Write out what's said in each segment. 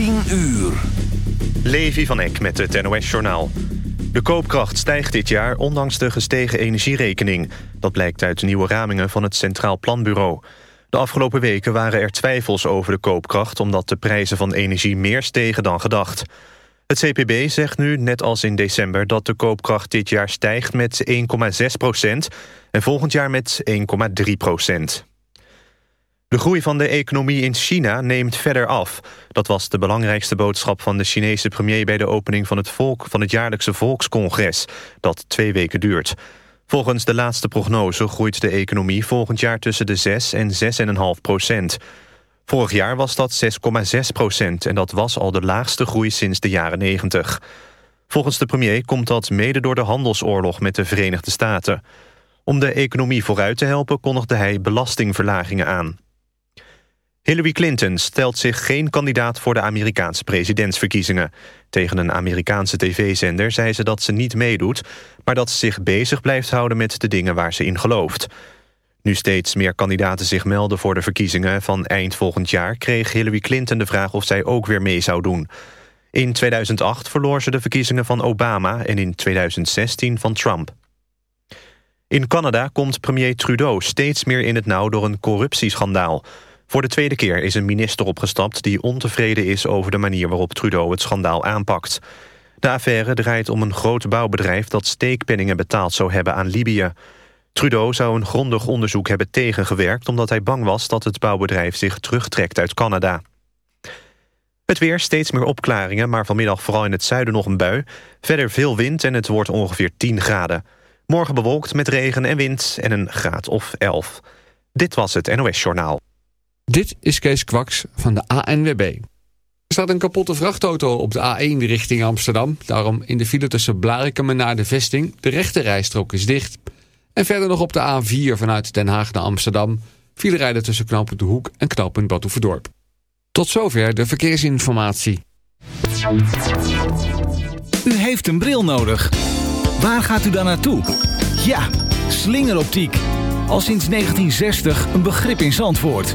10 uur. Levi van Eck met het NOS-journaal. De koopkracht stijgt dit jaar ondanks de gestegen energierekening. Dat blijkt uit nieuwe ramingen van het Centraal Planbureau. De afgelopen weken waren er twijfels over de koopkracht... omdat de prijzen van energie meer stegen dan gedacht. Het CPB zegt nu, net als in december... dat de koopkracht dit jaar stijgt met 1,6 procent... en volgend jaar met 1,3 procent. De groei van de economie in China neemt verder af. Dat was de belangrijkste boodschap van de Chinese premier... bij de opening van het, volk, van het jaarlijkse volkscongres, dat twee weken duurt. Volgens de laatste prognose groeit de economie volgend jaar tussen de 6 en 6,5 procent. Vorig jaar was dat 6,6 procent en dat was al de laagste groei sinds de jaren 90. Volgens de premier komt dat mede door de handelsoorlog met de Verenigde Staten. Om de economie vooruit te helpen kondigde hij belastingverlagingen aan. Hillary Clinton stelt zich geen kandidaat voor de Amerikaanse presidentsverkiezingen. Tegen een Amerikaanse tv-zender zei ze dat ze niet meedoet... maar dat ze zich bezig blijft houden met de dingen waar ze in gelooft. Nu steeds meer kandidaten zich melden voor de verkiezingen van eind volgend jaar... kreeg Hillary Clinton de vraag of zij ook weer mee zou doen. In 2008 verloor ze de verkiezingen van Obama en in 2016 van Trump. In Canada komt premier Trudeau steeds meer in het nauw door een corruptieschandaal... Voor de tweede keer is een minister opgestapt die ontevreden is over de manier waarop Trudeau het schandaal aanpakt. De affaire draait om een groot bouwbedrijf dat steekpenningen betaald zou hebben aan Libië. Trudeau zou een grondig onderzoek hebben tegengewerkt omdat hij bang was dat het bouwbedrijf zich terugtrekt uit Canada. Het weer, steeds meer opklaringen, maar vanmiddag vooral in het zuiden nog een bui. Verder veel wind en het wordt ongeveer 10 graden. Morgen bewolkt met regen en wind en een graad of 11. Dit was het NOS Journaal. Dit is Kees Kwaks van de ANWB. Er staat een kapotte vrachtauto op de A1 richting Amsterdam. Daarom in de file tussen Blarikum en naar de vesting. De rechte rijstrook is dicht. En verder nog op de A4 vanuit Den Haag naar Amsterdam. File rijden tussen knooppunt De Hoek en knooppunt Batuverdorp. Tot zover de verkeersinformatie. U heeft een bril nodig. Waar gaat u dan naartoe? Ja, slingeroptiek. Al sinds 1960 een begrip in Zandvoort.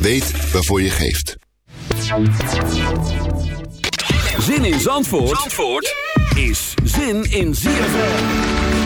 Weet waarvoor je geeft. Zin in Zandvoort, Zandvoort is zin in ZFM.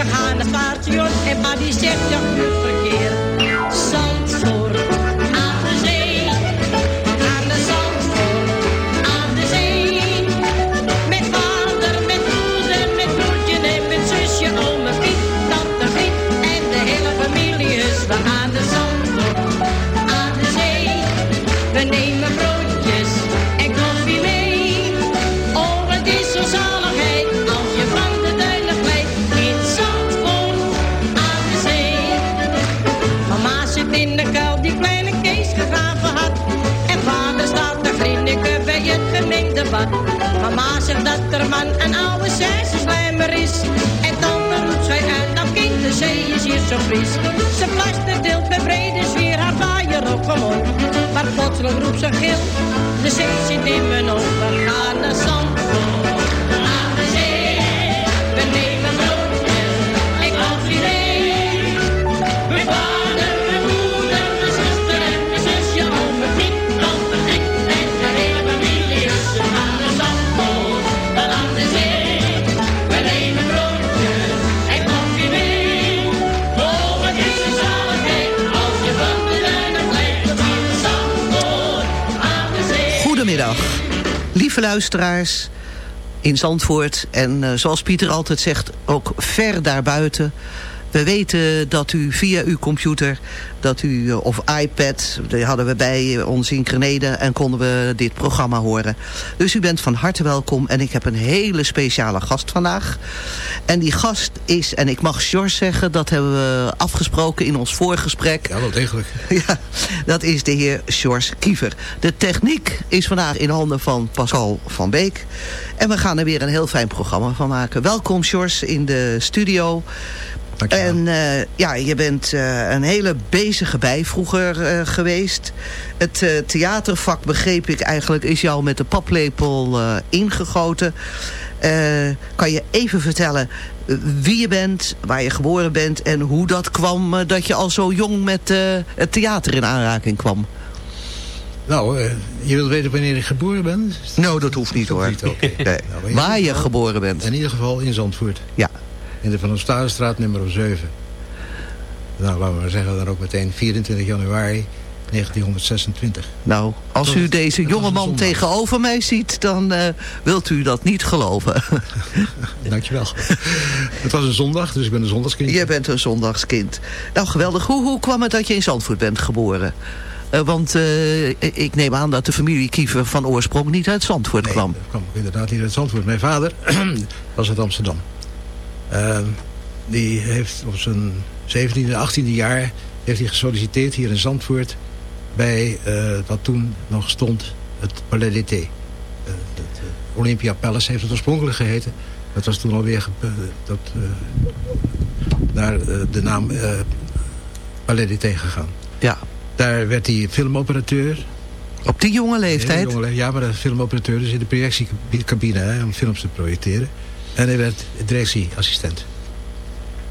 Gaan naar het station en pa die zegt ja, goed verkeer. Ze plaster deelt bij brede sfeer haar vaaier op omhoog. Maar plotseling roept ze gil, de zee zit in mijn ogen. Gaan naar Zandvoort, lieve luisteraars in Zandvoort. En eh, zoals Pieter altijd zegt, ook ver daarbuiten. We weten dat u via uw computer, dat u, eh, of iPad, die hadden we bij ons in Grenede en konden we dit programma horen. Dus u bent van harte welkom en ik heb een hele speciale gast vandaag. En die gast is, en ik mag George zeggen, dat hebben we afgesproken in ons voorgesprek. Ja, wel degelijk. Ja, dat is de heer George Kiever. De techniek is vandaag in handen van Pascal van Beek. En we gaan er weer een heel fijn programma van maken. Welkom George in de studio. Dankjewel. En eh, ja, je bent eh, een hele bezige bij vroeger eh, geweest. Het theatervak, begreep ik eigenlijk, is jou met de paplepel ingegoten. Kan je even vertellen wie je bent, waar je geboren bent... en hoe dat kwam dat je al zo jong met het theater in aanraking kwam? Nou, je wilt weten wanneer ik geboren ben? Nou, dat hoeft niet hoor. niet. Nee. Nou, Waar je geval- geboren bent. In ieder geval in Zandvoort. Ja. In de Van der Stadenstraat nummer 7. Nou, laten we maar zeggen dan ook meteen 24 januari 1926. Nou, als u deze dat was jonge een man zondag. tegenover mij ziet... dan eh, wilt u dat niet geloven. Dankjewel. het was een zondag, dus ik ben een zondagskind. je bent een zondagskind. Nou, geweldig. Hoe, hoe kwam het dat je in Zandvoort bent geboren? Eh, want eh, ik neem aan dat de familie Kiever van oorsprong niet uit Zandvoort Nee, kwam. kwam inderdaad niet uit Zandvoort. Mijn vader was uit Amsterdam. Ehm, die heeft op zijn 17e, 18e jaar heeft hij gesolliciteerd hier in Zandvoort bij eh, wat toen nog stond het Palais d'été. Eh, het eh, Olympia Palace heeft het oorspronkelijk geheten. Dat was toen alweer eh, dat, eh, naar eh, de naam eh, Palais d'été gegaan. Ja, Daar werd hij filmoperateur. op die jonge leeftijd. Jonge Ja, maar de filmoperateur dus in de projectiecabine hè, om films te projecteren. En hij werd directieassistent.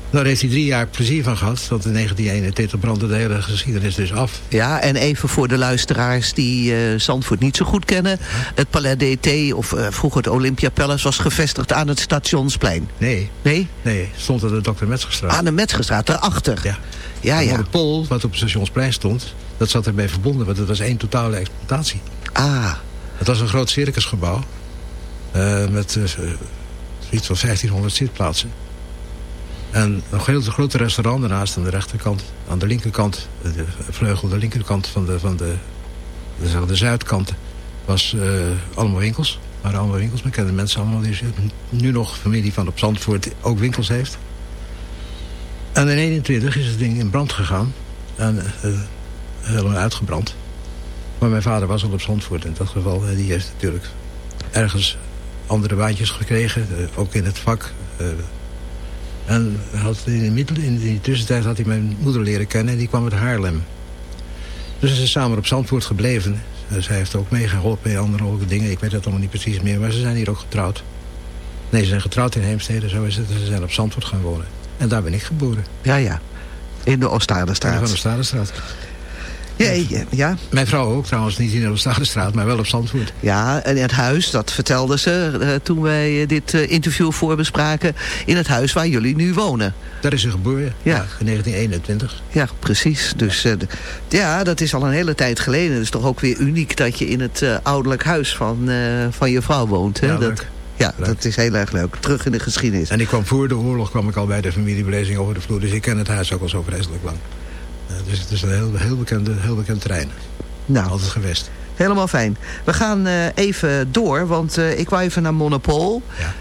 Daar heeft hij drie jaar plezier van gehad. Want in 1921 brandde de hele geschiedenis dus af. Ja, en even voor de luisteraars die eh, Zandvoort niet zo goed kennen. Het Palais d'été, of eh, vroeger het Olympia Palace, was gevestigd aan het Stationsplein. Nee, Nee? nee, stond aan de Dr. Metzgerstraat. Aan de Metzgerstraat, daarachter. Ja. Ja, ja. Het Pol, wat op het stationsplein stond, dat zat erbij verbonden. Want het was één totale exploitatie. Ah, Het was een groot circusgebouw. eh, met zoiets van 1500 zitplaatsen. En een heel grote restaurant daarnaast aan de rechterkant. Aan de linkerkant, de vleugel, de linkerkant van de, van de, de, maar zuidkant was eh, allemaal winkels. waren allemaal winkels. We kennen mensen allemaal die nu nog familie van op Zandvoort ook winkels heeft. En in 21 is het ding in brand gegaan. En eh, helemaal uitgebrand. Maar mijn vader was al op Zandvoort in dat geval. Die heeft natuurlijk ergens andere baantjes gekregen. eh, ook in het vak. eh. en had in, de in die tussentijd had hij mijn moeder leren kennen. En die kwam uit Haarlem. Dus ze zijn samen op Zandvoort gebleven. Eh, zij heeft ook meegeholpen in andere dingen. Ik weet het allemaal niet precies meer. Maar ze zijn hier ook getrouwd. Nee, ze zijn getrouwd in Heemstede. Zo is het. Ze zijn op Zandvoort gaan wonen. En daar ben ik geboren. ja, ja. In de In de Oostadestraat. Ja, ja, ja. Mijn vrouw ook trouwens, niet in de Stadenstraat, maar wel op Zandvoort. Ja, en het huis, dat vertelde ze eh, toen wij eh, dit eh, interview voorbespraken. In het huis waar jullie nu wonen. Daar is ze geboren, Ja. ja. in 1921. Ja, precies. Dus de- ja, dat is al een hele tijd geleden. Het is toch ook weer uniek dat je in het ouderlijk huis van, van je vrouw woont. Hè? Ja, dat, ja Leuk. dat is heel erg leuk. Terug in de geschiedenis. En ik kwam voor de oorlog kwam ik al bij de familiebelezing over de vloer. Dus ik ken het huis ook al zo vreselijk lang. Eh, dus het is een heel, heel, bekende, heel bekend terrein. Nou, Altijd geweest. helemaal fijn. We gaan eh, even door, want eh, ik wou even naar Monopol. Ja.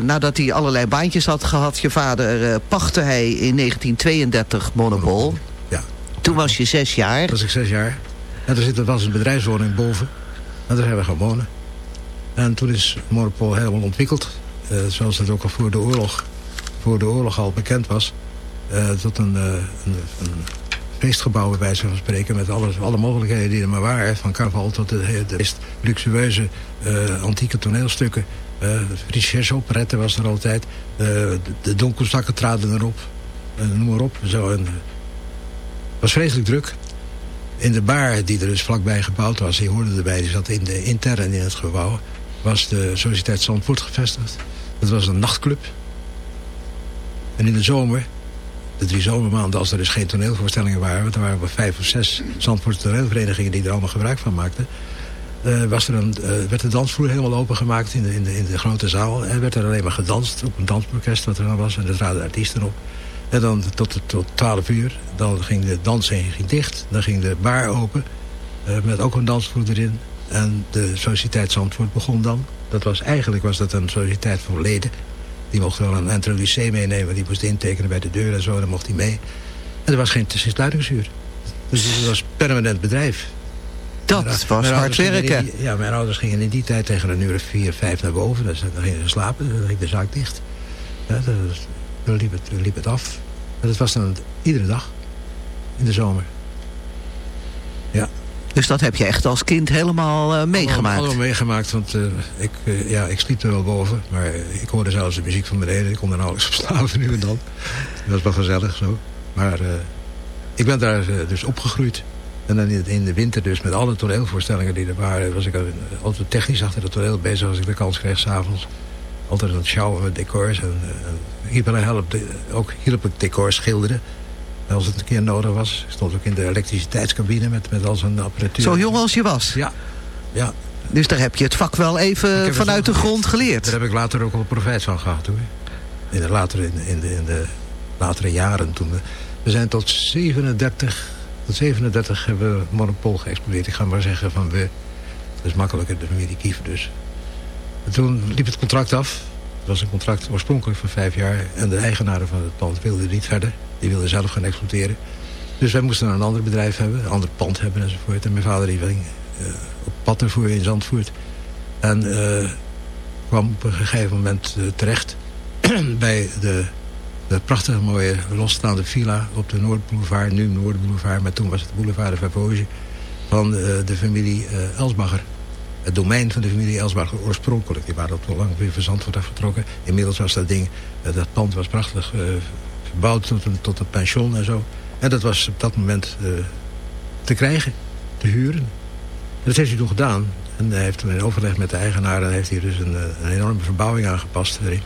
Nadat hij allerlei baantjes had gehad, je vader, pachtte hij in 1932 Monopol. Ja. Toen was je zes jaar. Dat was ik zes jaar. En er zit, er was een bedrijfswoning boven. En daar zijn we gaan wonen. En toen is Monopol helemaal ontwikkeld. zoals het ook al voor de oorlog, voor de oorlog al bekend was. Eh, tot een, eh, een, een feestgebouw bij wijze van spreken. Met alles, alle mogelijkheden die er maar waren. Van carnaval tot de, de meest luxueuze eh, antieke toneelstukken. Uh, Richesse operette was er altijd. eh, de, de traden erop. eh, noem maar op. Zo, eh, was vreselijk druk. In de bar die er dus vlakbij gebouwd was, die hoorde erbij, die zat in de, intern in het gebouw, was de Sociëteit Zandvoort gevestigd. Dat was een nachtclub. En in de zomer, de drie zomermaanden, als er dus geen toneelvoorstellingen waren, want er waren wel vijf of zes Zandvoortse toneelverenigingen die er allemaal gebruik van maakten, eh, was er een, eh, werd de dansvloer helemaal opengemaakt in de, in, de, in de grote zaal. En werd er alleen maar gedanst op een dansorkest wat er dan was. En er traden artiesten op. En dan tot, tot 12 uur. Dan ging de dansheen ging dicht. Dan ging de bar open. eh, met ook een dansvloer erin. En de Sociëteit Zandvoort begon dan. Dat was, eigenlijk was dat een sociëteit voor leden. Die mochten wel een introducé meenemen. Die moest intekenen bij de deur en zo. Dan mocht hij mee. En er was geen sluitingsuur. Dus het was een permanent bedrijf. Dat Mijn- was mijn hard werken. die- ja, mijn ouders gingen in die tijd tegen een uur of vier, vijf naar boven. Dan dan gingen ze slapen, dan ging de zaak dicht. Ja, dan, dan liep, het, dan liep het af. En dat was dan iedere dag. In de zomer. Ja. Dus dat heb je echt als kind helemaal eh, meegemaakt. Allemaal meegemaakt, want eh, ik, eh, ja, ik sliep er wel boven. Maar ik hoorde zelfs de muziek van beneden. Ik kon er nauwelijks op slapen nu en dan. Dat was wel gezellig zo. Maar ik ben daar dus opgegroeid. En dan in, de winter dus met alle toneelvoorstellingen die er waren... was ik altijd technisch achter het toneel bezig als ik de kans kreeg s'avonds. Altijd aan het sjouwen met decors. En, en help, de- ook hielp ik decors schilderen. Als het een keer nodig was, stond ik in de elektriciteitscabine met, met al zijn apparatuur. Zo jong als je was. Ja, ja. Dus daar heb je het vak wel even vanuit de grond geleerd. Daar heb ik later ook wel profijt van gehad hoor. In de latere, in, in de, in de latere jaren toen. We, we zijn tot 37, tot 37 hebben we Monopol geëxplodeerd. Ik ga maar zeggen van we. Dat is makkelijker, de familie Kiefer dus. En toen liep het contract af. Het was een contract oorspronkelijk van vijf jaar. En de eigenaren van het pand wilden niet verder. Die wilden zelf gaan exploiteren. Dus wij moesten een ander bedrijf hebben, een ander pand hebben enzovoort. En mijn vader die ging eh, op pad ervoor in Zandvoort. En eh, kwam op een gegeven moment eh, terecht bij de, de prachtige mooie losstaande villa op de Noordboulevard. Nu Noordboulevard, maar toen was het de boulevard de Vervoge. Van de familie Elsbacher. Het domein van de familie Elsbacher oorspronkelijk. Die waren al lang weer van Zandvoort afgetrokken. Inmiddels was dat ding, eh, dat pand was prachtig eh, verbouwd tot een, tot een pension en zo. En dat was op dat moment eh, te krijgen, te huren. Dat heeft hij toen gedaan. En hij heeft in overleg met de eigenaar... en heeft hij dus een, een enorme verbouwing aangepast. erin.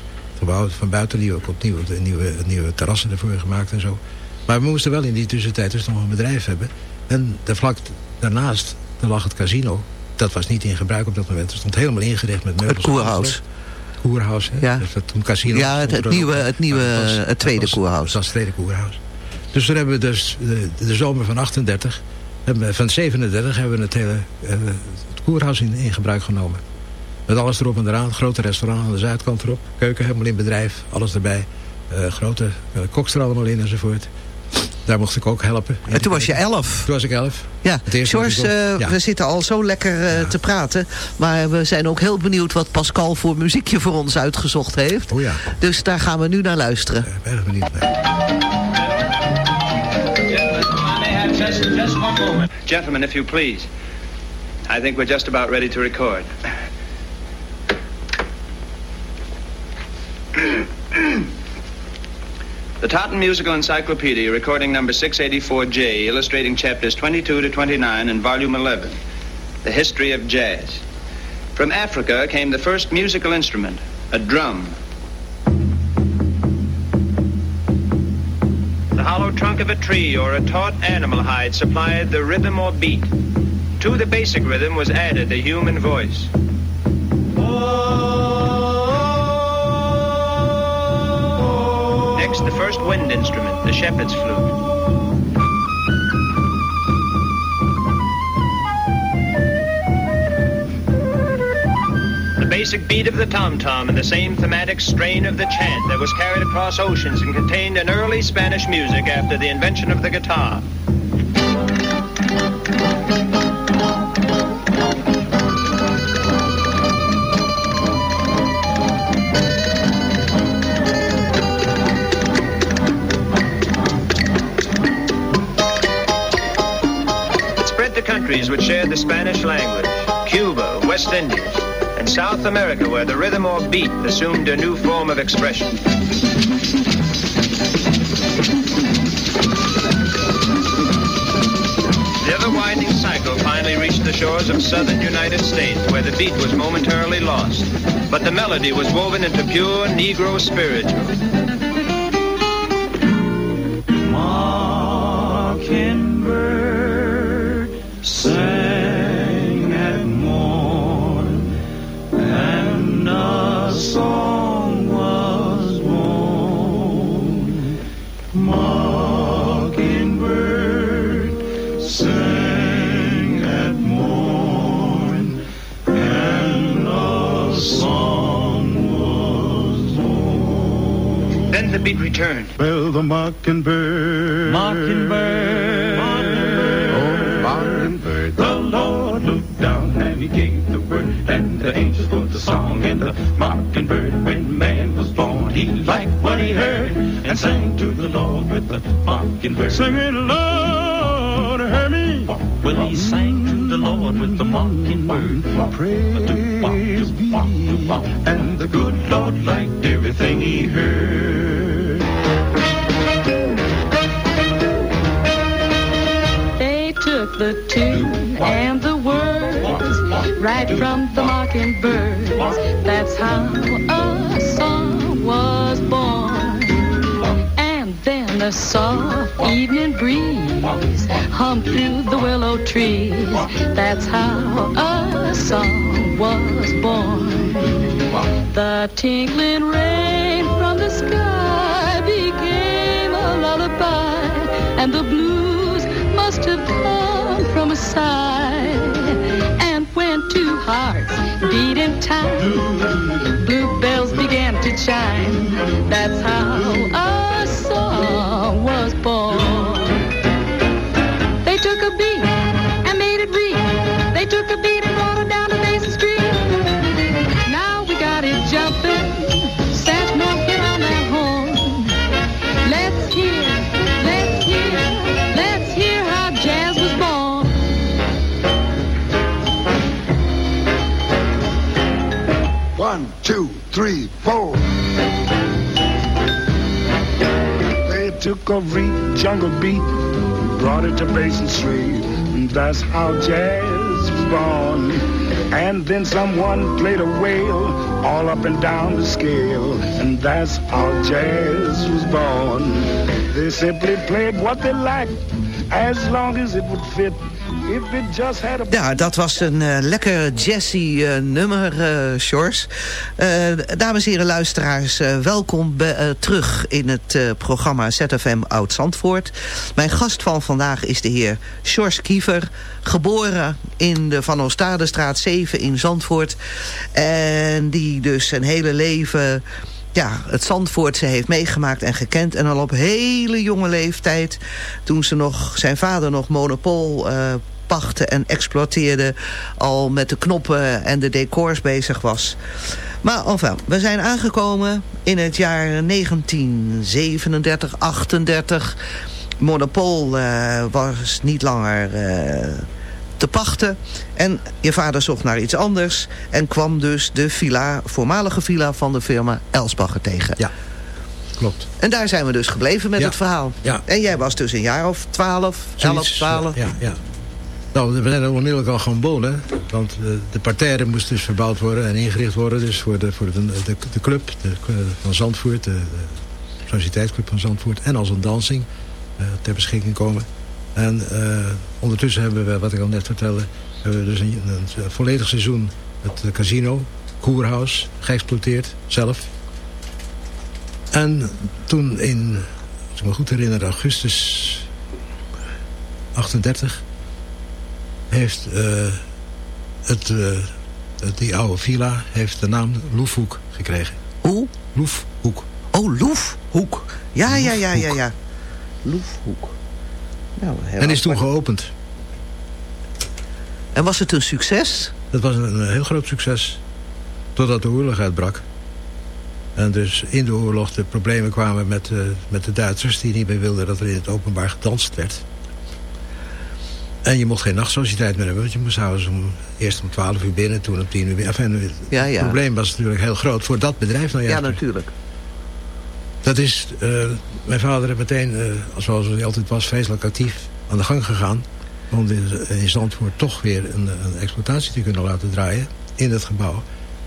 Van buiten die ook opnieuw de nieuwe, nieuwe terrassen ervoor gemaakt en zo. Maar we moesten wel in die tussentijd dus nog een bedrijf hebben. En daar vlak daarnaast daar lag het casino. Dat was niet in gebruik op dat moment. Het stond helemaal ingericht met meubels. Het koerhuis. Het koerhuis, hè? Ja. Dus dat toen casino Ja, het- nieuwe- het nieuwe, was- het tweede dat was- koerhuis. Dat was het tweede koerhuis. Dus toen hebben we dus de, de zomer van 38, hebben we- van 37 hebben we het hele eh, het koerhuis in, in gebruik genomen. Met alles erop en eraan. Grote restaurant aan de zuidkant erop. Keuken helemaal in bedrijf. Alles erbij. Eh, grote uh, koks er allemaal in enzovoort. Daar mocht ik ook helpen. En toen was je elf. Toen was ik elf. Ja, George, eh, ja. we zitten al zo lekker eh, te praten. Maar we zijn ook heel benieuwd wat Pascal voor muziekje voor ons uitgezocht heeft. Oh ja, Dus daar gaan we nu naar luisteren. ik ben erg benieuwd naar. Just, just one moment. Gentlemen, if you please. I think we're just about ready to record. The Totten Musical Encyclopedia, recording number 684J, illustrating chapters 22 to 29 in volume 11, The History of Jazz. From Africa came the first musical instrument, a drum. The hollow trunk of a tree or a taut animal hide supplied the rhythm or beat. To the basic rhythm was added the human voice. Next, the first wind instrument, the shepherd's flute. The basic beat of the tom-tom and the same thematic strain of the chant that was carried across oceans and contained in early Spanish music after the invention of the guitar. Countries which shared the Spanish language, Cuba, West Indies, and South America where the rhythm or beat assumed a new form of expression. The ever winding cycle finally reached the shores of southern United States where the beat was momentarily lost, but the melody was woven into pure Negro spiritual. The beat returned. Well, the mockingbird. Mockingbird. Oh, mockingbird. The Lord looked down and he gave the word, and the angels put the song in the mockingbird. When man was born, he liked what he heard and sang to the Lord with the mockingbird. Singing, Lord, hear me. Well, he sang to the Lord with the mockingbird. Praise be. And the good Lord liked everything he heard. They took the tune and the words right from the mockingbirds. That's how a song was born. The soft evening breeze hummed through the willow trees. That's how a song was born. The tinkling rain from the sky became a lullaby, and the blues must have come from a sigh. Two hearts beat in time, bluebells began to chime. That's how a song was born. They took a beat and made it real. They took a beat three, four. They took a jungle beat, brought it to Basin Street. And that's how jazz was born. And then someone played a wail all up and down the scale. And that's how jazz was born. They simply played what they liked, as long as it would fit. Ja, dat was een eh, lekker jazzy eh, nummer, Sjors. Eh, dames en heren luisteraars, welkom terug in het programma ZFM Oud-Zandvoort. Mijn gast van vandaag is de heer Sjors Kiefer. Geboren in de Van Oostadestraat 7 in Zandvoort. En die dus zijn hele leven ja, het Zandvoortse heeft meegemaakt en gekend. En al op hele jonge leeftijd, toen ze nog, zijn vader nog monopool eh pachtte en exploiteerde... al met de knoppen en de decors bezig was. Maar enfin, we zijn aangekomen in het jaar 1937, 38. Monopol eh, was niet langer... eh, te pachten. En je vader zocht naar iets anders. En kwam dus de villa, voormalige villa van de firma Elsbacher tegen. Ja. klopt. En daar zijn we dus gebleven met Ja. het verhaal. Ja. En jij was dus een jaar of 12, 11, Zoiets, 12. Ja, ja. Nou, we zijn onmiddellijk al gaan wonen. Want eh, de parterre moest dus verbouwd worden en ingericht worden. Dus voor de, voor de, de, de club de, van Zandvoort, de, de van Zandvoort. En als een dansing eh, ter beschikking komen. En eh, ondertussen hebben we, wat ik al net vertelde... hebben we dus een, volledig seizoen het casino, Koerhuis, geëxploiteerd, zelf. En toen in, als ik me goed herinner, augustus 38 heeft eh, het, eh, het- die oude villa heeft de naam Loefhoek gekregen. Hoe? Loefhoek. Oh, Loefhoek. Ja, ja, ja, ja, ja. Loefhoek. Nou, heel En is toen geopend. En was het een succes? Dat was een, een heel groot succes. Totdat de oorlog uitbrak. En dus in de oorlog de problemen kwamen met, eh, met de Duitsers... die niet meer wilden dat er in het openbaar gedanst werd. En je mocht geen nachtsociëteit meer hebben... want je moest s'avonds om, eerst om 12 uur binnen, toen om 10 uur binnen. Enfin, het Ja, ja. probleem was natuurlijk heel groot voor dat bedrijf. Nou Ja, ja, natuurlijk. Dat is, eh, mijn vader heeft meteen, eh, zoals hij altijd was, vreselijk actief aan de gang gegaan. Om in, in Zandvoort toch weer een, een exploitatie te kunnen laten draaien in het gebouw.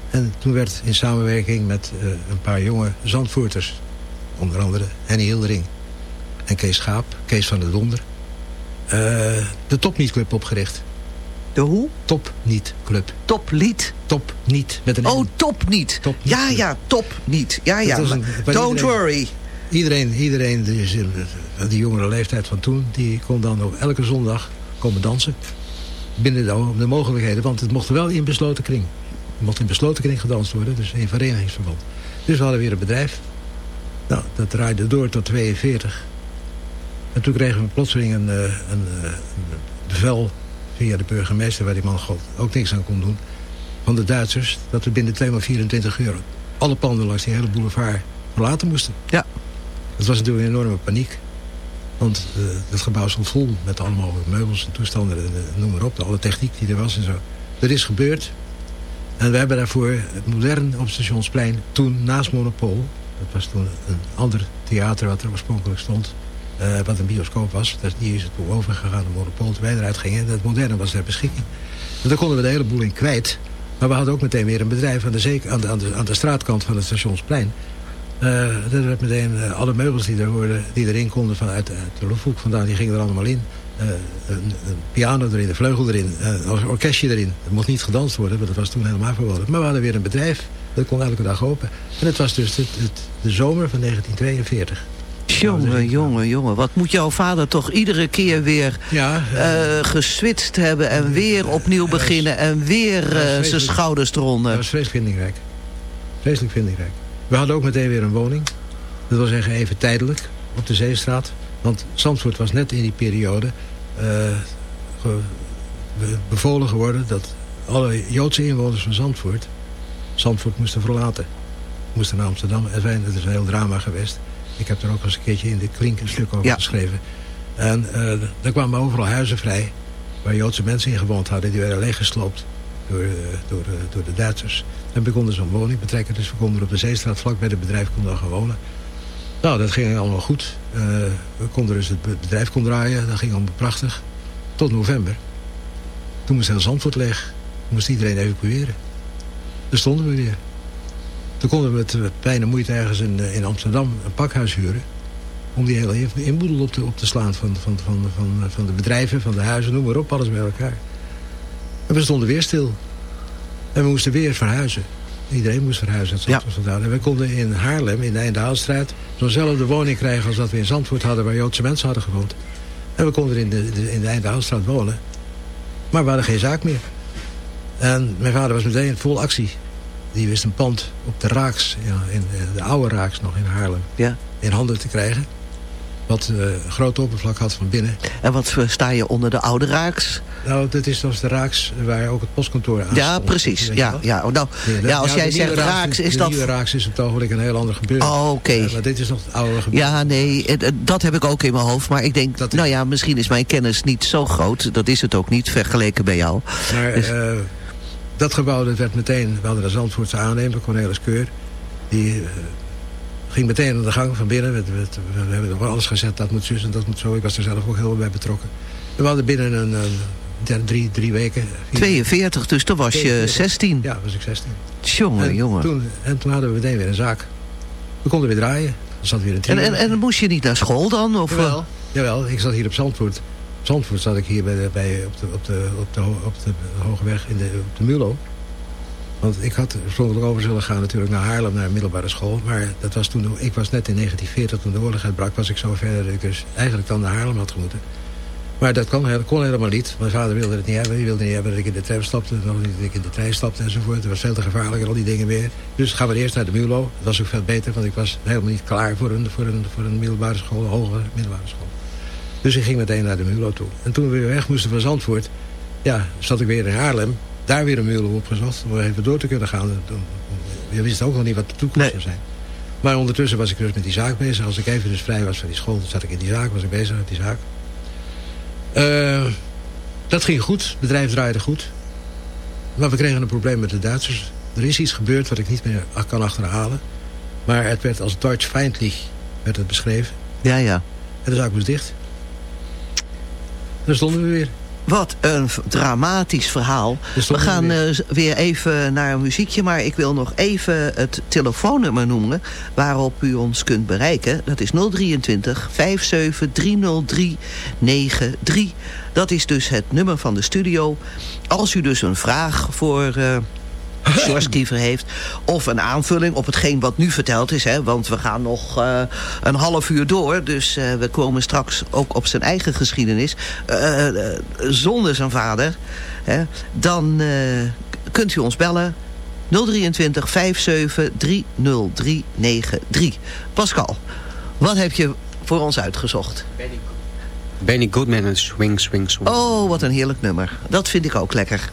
En toen werd in samenwerking met eh, een paar jonge Zandvoorters, onder andere Henny Hildering en Kees Schaap, Kees van der Donder, de Top Niet Club opgericht. De hoe? Top Niet Club. Toplied. Top Niet. Met een Oh, top niet. Top ja, ja, top niet. Ja, ja. Een- don't iedereen- worry. Iedereen, iedereen die, jongere leeftijd van toen... die kon dan op elke zondag komen dansen. Binnen de, de mogelijkheden. Want het mocht wel in besloten kring. Het mocht in besloten kring gedanst worden. Dus in verenigingsverband. Dus we hadden weer een bedrijf. Nou, dat draaide door tot 42. En toen kregen we plotseling een, eh, een, eh, een bevel via de burgemeester... waar die man God ook niks aan kon doen... van de Duitsers... dat we binnen 2 maar 24 uur... alle panden langs die hele boulevard verlaten moesten. Ja. Het was natuurlijk een enorme paniek. Want eh, het gebouw stond vol met allemaal meubels en toestanden. En, eh, noem maar op, alle techniek die er was en zo. Dat is gebeurd. En we hebben daarvoor het modern op Stationsplein, toen naast Monopol... dat was toen een ander theater wat er oorspronkelijk stond... eh, wat een bioscoop was. Dat, die is het toen overgegaan naar Monopol toen wij eruit gingen. En het moderne was ter beschikking. En daar konden we de hele boel in kwijt. Maar we hadden ook meteen weer een bedrijf aan de, aan de, aan de, aan de straatkant van het Stationsplein... Er werd meteen eh, alle meubels die er die erin konden vanuit uit de Loefhoek vandaan, die gingen er allemaal in. Een, een piano erin, een vleugel erin, een orkestje erin. Het mocht niet gedanst worden, want dat was toen helemaal verboden. Maar we hadden weer een bedrijf, dat kon elke dag open. En het was dus het- de zomer van 1942. Jongen, jongen, jongen. Wat moet jouw vader toch iedere keer weer Ja, eh geswitst hebben... en weer opnieuw beginnen en weer eh, zijn schouders eronder. Dat was vreselijk vindingrijk. Vreselijk vindingrijk. We hadden ook meteen weer een woning. Dat wil zeggen even tijdelijk op de Zeestraat. Want Zandvoort was net in die periode eh, bevolen geworden... dat alle Joodse inwoners van Zandvoort Zandvoort moesten verlaten. Moesten naar Amsterdam. En fijn, dat is een heel drama geweest. Ik heb er ook eens een keertje in de klink een stuk over Ja. geschreven. En eh er kwamen overal huizen vrij... waar Joodse mensen in gewoond hadden. Die werden leeggesloopt door, eh, door, eh, door de Duitsers. En we konden zo'n woning betrekken. Dus we konden op de Zeestraat vlak bij het bedrijf konden gaan wonen. Nou, dat ging allemaal goed. Eh, we konden dus het be- bedrijf kon draaien. Dat ging allemaal prachtig. Tot november. Toen moest heel Zandvoort leeg. Toen moest iedereen evacueren. Daar stonden we weer. Toen konden we met eh, pijn en moeite ergens in, eh, in Amsterdam een pakhuis huren. Om die hele inboedel op te, op te slaan van, van, van, van, van de bedrijven, van de huizen, noem maar op, alles bij elkaar. En we stonden weer stil. En we moesten weer verhuizen. Iedereen moest verhuizen vandaan. En we konden in Haarlem, in de Eindehaalstraat... zo'nzelfde woning krijgen als dat we in Zandvoort hadden... waar Joodse mensen hadden gewoond. En we konden in de, de- in de wonen. Maar we hadden geen zaak meer. En mijn vader was meteen vol actie. Die wist een pand op de Raaks, ja, in eh, de oude Raaks nog in Haarlem... Ja. in handen te krijgen. Wat eh, een groot oppervlak had van binnen. En wat sta je onder de oude raaks? Nou, dat is dus de Raaks waar ook het postkantoor aan Ja, stond. precies. Ja, ja. Nou, ja, als de jij zegt raaks, is de dat... nieuwe raaks is op het ogenblik een heel ander gebeuren. Oh, oké. Eh, maar dit is nog het oude gebeuren. Ja, nee, dat heb ik ook in mijn hoofd. Maar ik denk, nou ja, misschien is mijn kennis niet zo groot. Dat is het ook niet, vergeleken bij jou. Maar Dus- eh, dat gebouw dat werd meteen... We hadden de Zandvoortse aannemer, Cornelis Keur. Die eh, ging meteen aan de gang van binnen. We, hebben nog alles gezet, dat moet zus en dat moet zo. Ik was er zelf ook heel bij betrokken. En we hadden binnen een, drie, drie weken... vier- 42, dus toen was je 42. 16. Ja, was ik 16. Jongen, en jongen. Toen, en toen hadden we meteen weer een zaak. We konden weer draaien. Er zat weer een En, en, en moest je niet naar school dan? Of, Jawel, eh, jawel, ik zat hier op Zandvoort. Zandvoort zat ik hier bij, bij, op, de, op, de, op, de, op de Hoge Weg in de, op de Mulo. Want ik had oorspronkelijk over zullen gaan natuurlijk naar Haarlem, naar middelbare school. Maar dat was toen, ik was net in 1940, toen de oorlog uitbrak, was ik zo ver dat ik dus eigenlijk dan naar Haarlem had moeten. Maar dat kon, kon helemaal niet. Mijn vader wilde het niet hebben. Die wilde niet hebben dat ik in de tram stapte. Dat ik in de trein stapte enzovoort. Het was veel te gevaarlijk en al die dingen meer. Dus gaan we eerst naar de Mulo. Dat was ook veel beter, want ik was helemaal niet klaar voor een, voor een, voor een middelbare school. Een hoge middelbare school. Dus ik ging meteen naar de Mulo toe. En toen we weer weg moesten van Zandvoort... Ja, zat ik weer in Haarlem. Daar weer een Mulo opgezocht. Om even door te kunnen gaan. Toen- Je wist ook nog niet wat de toekomst zou zijn. Maar ondertussen was ik dus met die zaak bezig. Als ik even dus vrij was van die school, dan zat ik in die zaak. Was ik bezig met die zaak. Eh, dat ging goed. Het bedrijf draaide goed. Maar we kregen een probleem met de Duitsers. Er is iets gebeurd wat ik niet meer kan achterhalen. Maar het werd als Deutsch-feindlich werd het beschreven. Ja, ja. En de zaak was dicht. Daar stonden we weer. Wat een dramatisch verhaal. We gaan weer- eh, weer even naar een muziekje, maar ik wil nog even het telefoonnummer noemen waarop u ons kunt bereiken. Dat is 023 57 303 93. Dat is dus het nummer van de studio. Als u dus een vraag voor eh George heeft. Of een aanvulling op hetgeen wat nu verteld is. Hè, want we gaan nog eh, een half uur door. Dus eh, we komen straks ook op zijn eigen geschiedenis. eh, zonder zijn vader. Hè, dan kunt u ons bellen. 023 57 303 93. Pascal, wat heb je voor ons uitgezocht? Benny Goodman en Swing, Swing, Swing. Oh, wat een heerlijk nummer. Dat vind ik ook lekker.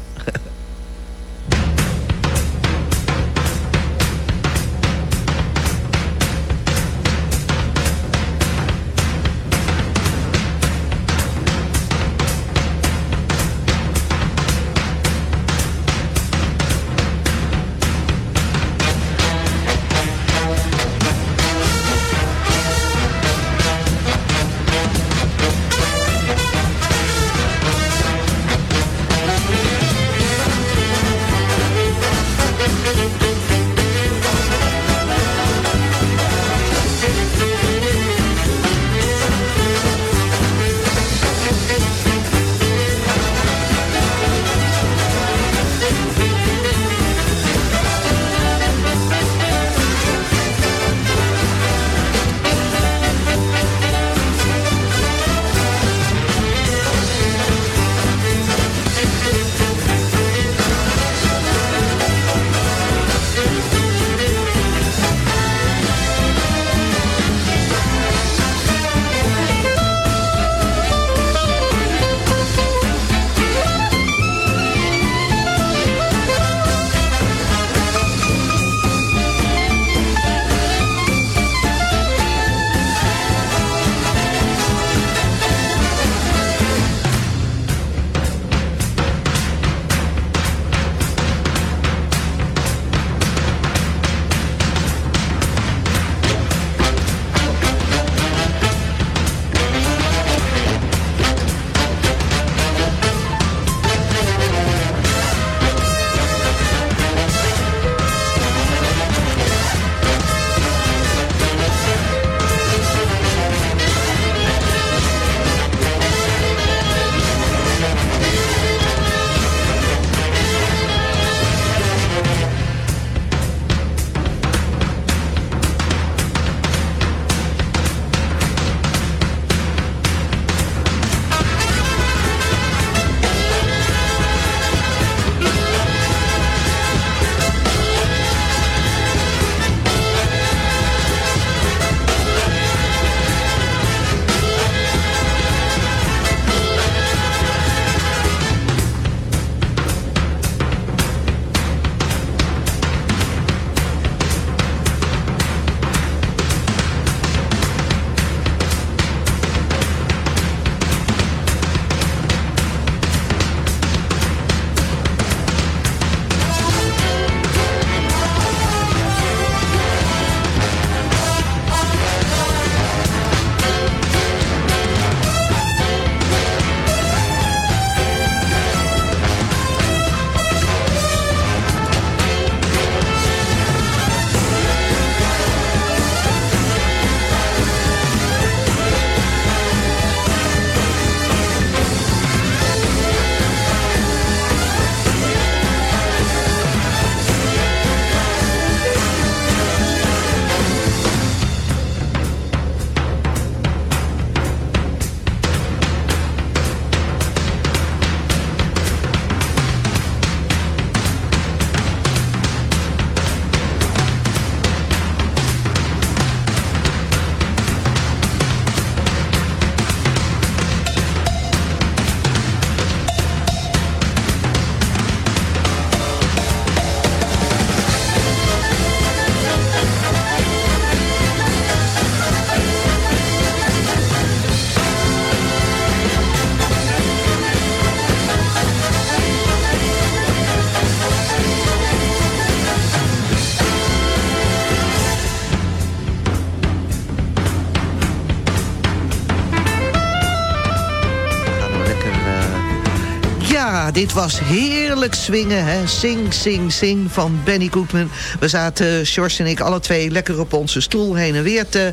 Dit was heerlijk swingen. Hè? Sing, sing, sing van Benny Goodman. We zaten, George en ik, alle twee lekker op onze stoel heen en weer te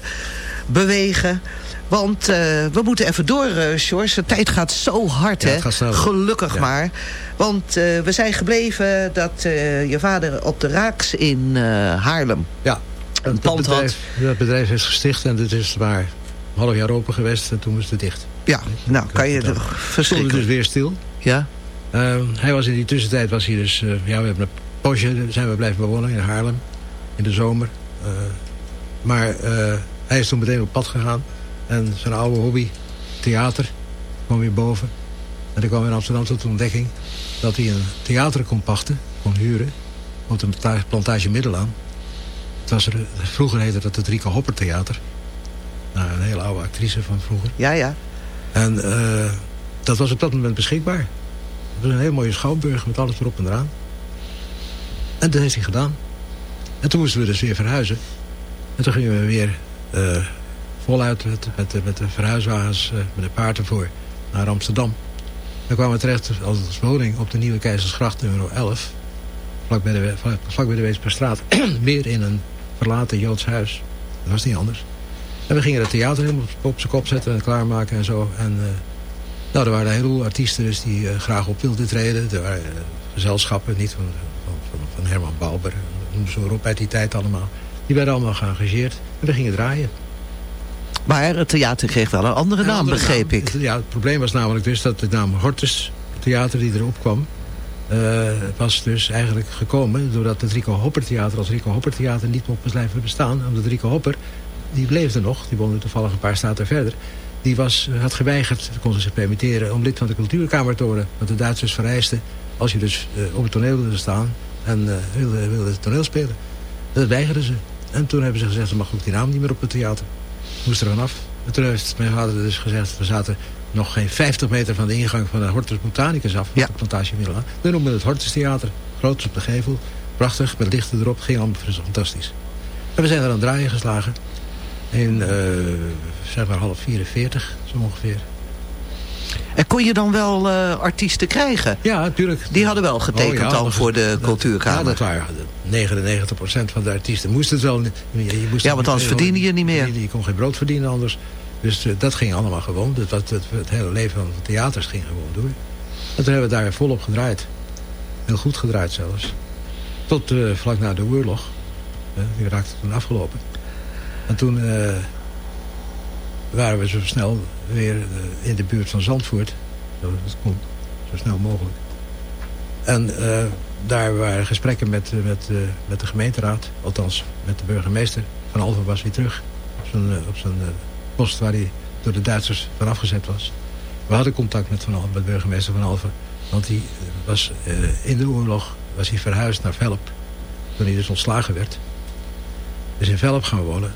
bewegen. Want eh, we moeten even door, eh George. De tijd gaat zo hard, Ja, hè? het gaat snel. Gelukkig Ja. maar. Want eh, we zijn gebleven dat eh, je vader op de Raaks in eh, Haarlem... Ja, een pand had. Dat bedrijf is gesticht en het is maar een half jaar open geweest en toen moest het dicht. Ja, nou, kan je er Stond het verschrikkelijk... dus weer stil. Ja? Eh, hij was in die tussentijd, was hij dus, eh, ja, we hebben een poosje zijn we blijven bewonen in Haarlem. In de zomer. Eh, maar hij is toen meteen op pad gegaan. En zijn oude hobby, theater, kwam weer boven. En toen kwam hij in Amsterdam tot de ontdekking dat hij een theater kon pachten, kon huren. Op de planta- plantage Middelaan. Het was er, vroeger heette dat het Rieke Hopper Theater. Nou, een hele oude actrice van vroeger. Ja, ja. En dat was op dat moment beschikbaar. Het was een hele mooie schouwburg met alles erop en eraan. En dat heeft hij gedaan. En toen moesten we dus weer verhuizen. En toen gingen we weer eh, voluit met, met, met de verhuiswagens, eh, met de paarden voor, naar Amsterdam. Dan kwamen we terecht als woning op de Nieuwe Keizersgracht nummer 11. Vlak bij de, vlak, bij de Weesperstraat. weer in een verlaten Joods huis. Dat was niet anders. En we gingen het theater helemaal op, op zijn kop zetten en klaarmaken en zo. En eh, nou, er waren een heleboel artiesten dus die eh, graag op wilden treden. Er waren eh, gezelschappen, niet van, van, van, Herman Bauber, noem ze maar op uit die tijd allemaal. Die werden allemaal geëngageerd en we gingen draaien. Maar het theater kreeg wel een andere Een naam, andere begreep naam. ik. Het- Ja, het probleem was namelijk dus dat de naam Hortus Theater die erop kwam... eh, was dus eigenlijk gekomen doordat het Rico Hopper Theater als Rico Hopper Theater niet mocht blijven bestaan. Omdat Rico Hopper, die leefde nog, die woonde toevallig een paar staten verder... die was, had geweigerd, dat kon ze zich permitteren, om lid van de cultuurkamer te worden. Want de Duitsers vereisten, als je dus eh, op het toneel wilde staan en eh, wilde, wilde het toneel spelen. Dat weigerden ze. En toen hebben ze gezegd, dan mag ook die naam niet meer op het theater. Moest er vanaf. En toen heeft mijn vader dus gezegd, we zaten nog geen 50 meter van de ingang van de Hortus Botanicus af. Ja. De plantage Middelaan. We noemen het Hortus Theater. Groot op de gevel. Prachtig, met lichten erop. Ging allemaal fantastisch. En we zijn er aan het draaien geslagen. In, eh, zeg maar half 44, zo ongeveer. En kon je dan wel eh, artiesten krijgen? Ja, natuurlijk. Die hadden wel getekend Oh, ja, dat- voor de cultuurkamer. Ja, dat waren 99% van de artiesten. Moest het wel. Je, moest Ja, want anders verdiende je niet meer. Je kon geen brood verdienen anders. Dus eh, dat ging allemaal gewoon. Dat, was- het, het hele leven van de theaters ging gewoon door. En toen hebben we daar volop gedraaid. Heel goed gedraaid zelfs. Tot vlak na de oorlog. Die raakte toen afgelopen. En toen eh, waren we zo snel weer eh, in de buurt van Zandvoort. Zo, dat kon zo snel mogelijk. En eh, daar waren gesprekken met, met, met de gemeenteraad. Althans, met de burgemeester. Van Alphen was weer terug. Op zijn, op zijn post waar hij door de Duitsers van afgezet was. We hadden contact met, van met burgemeester Van Alphen. Want hij was in de oorlog was hij verhuisd naar Velp. Toen hij dus ontslagen werd. Is in Velp gaan wonen.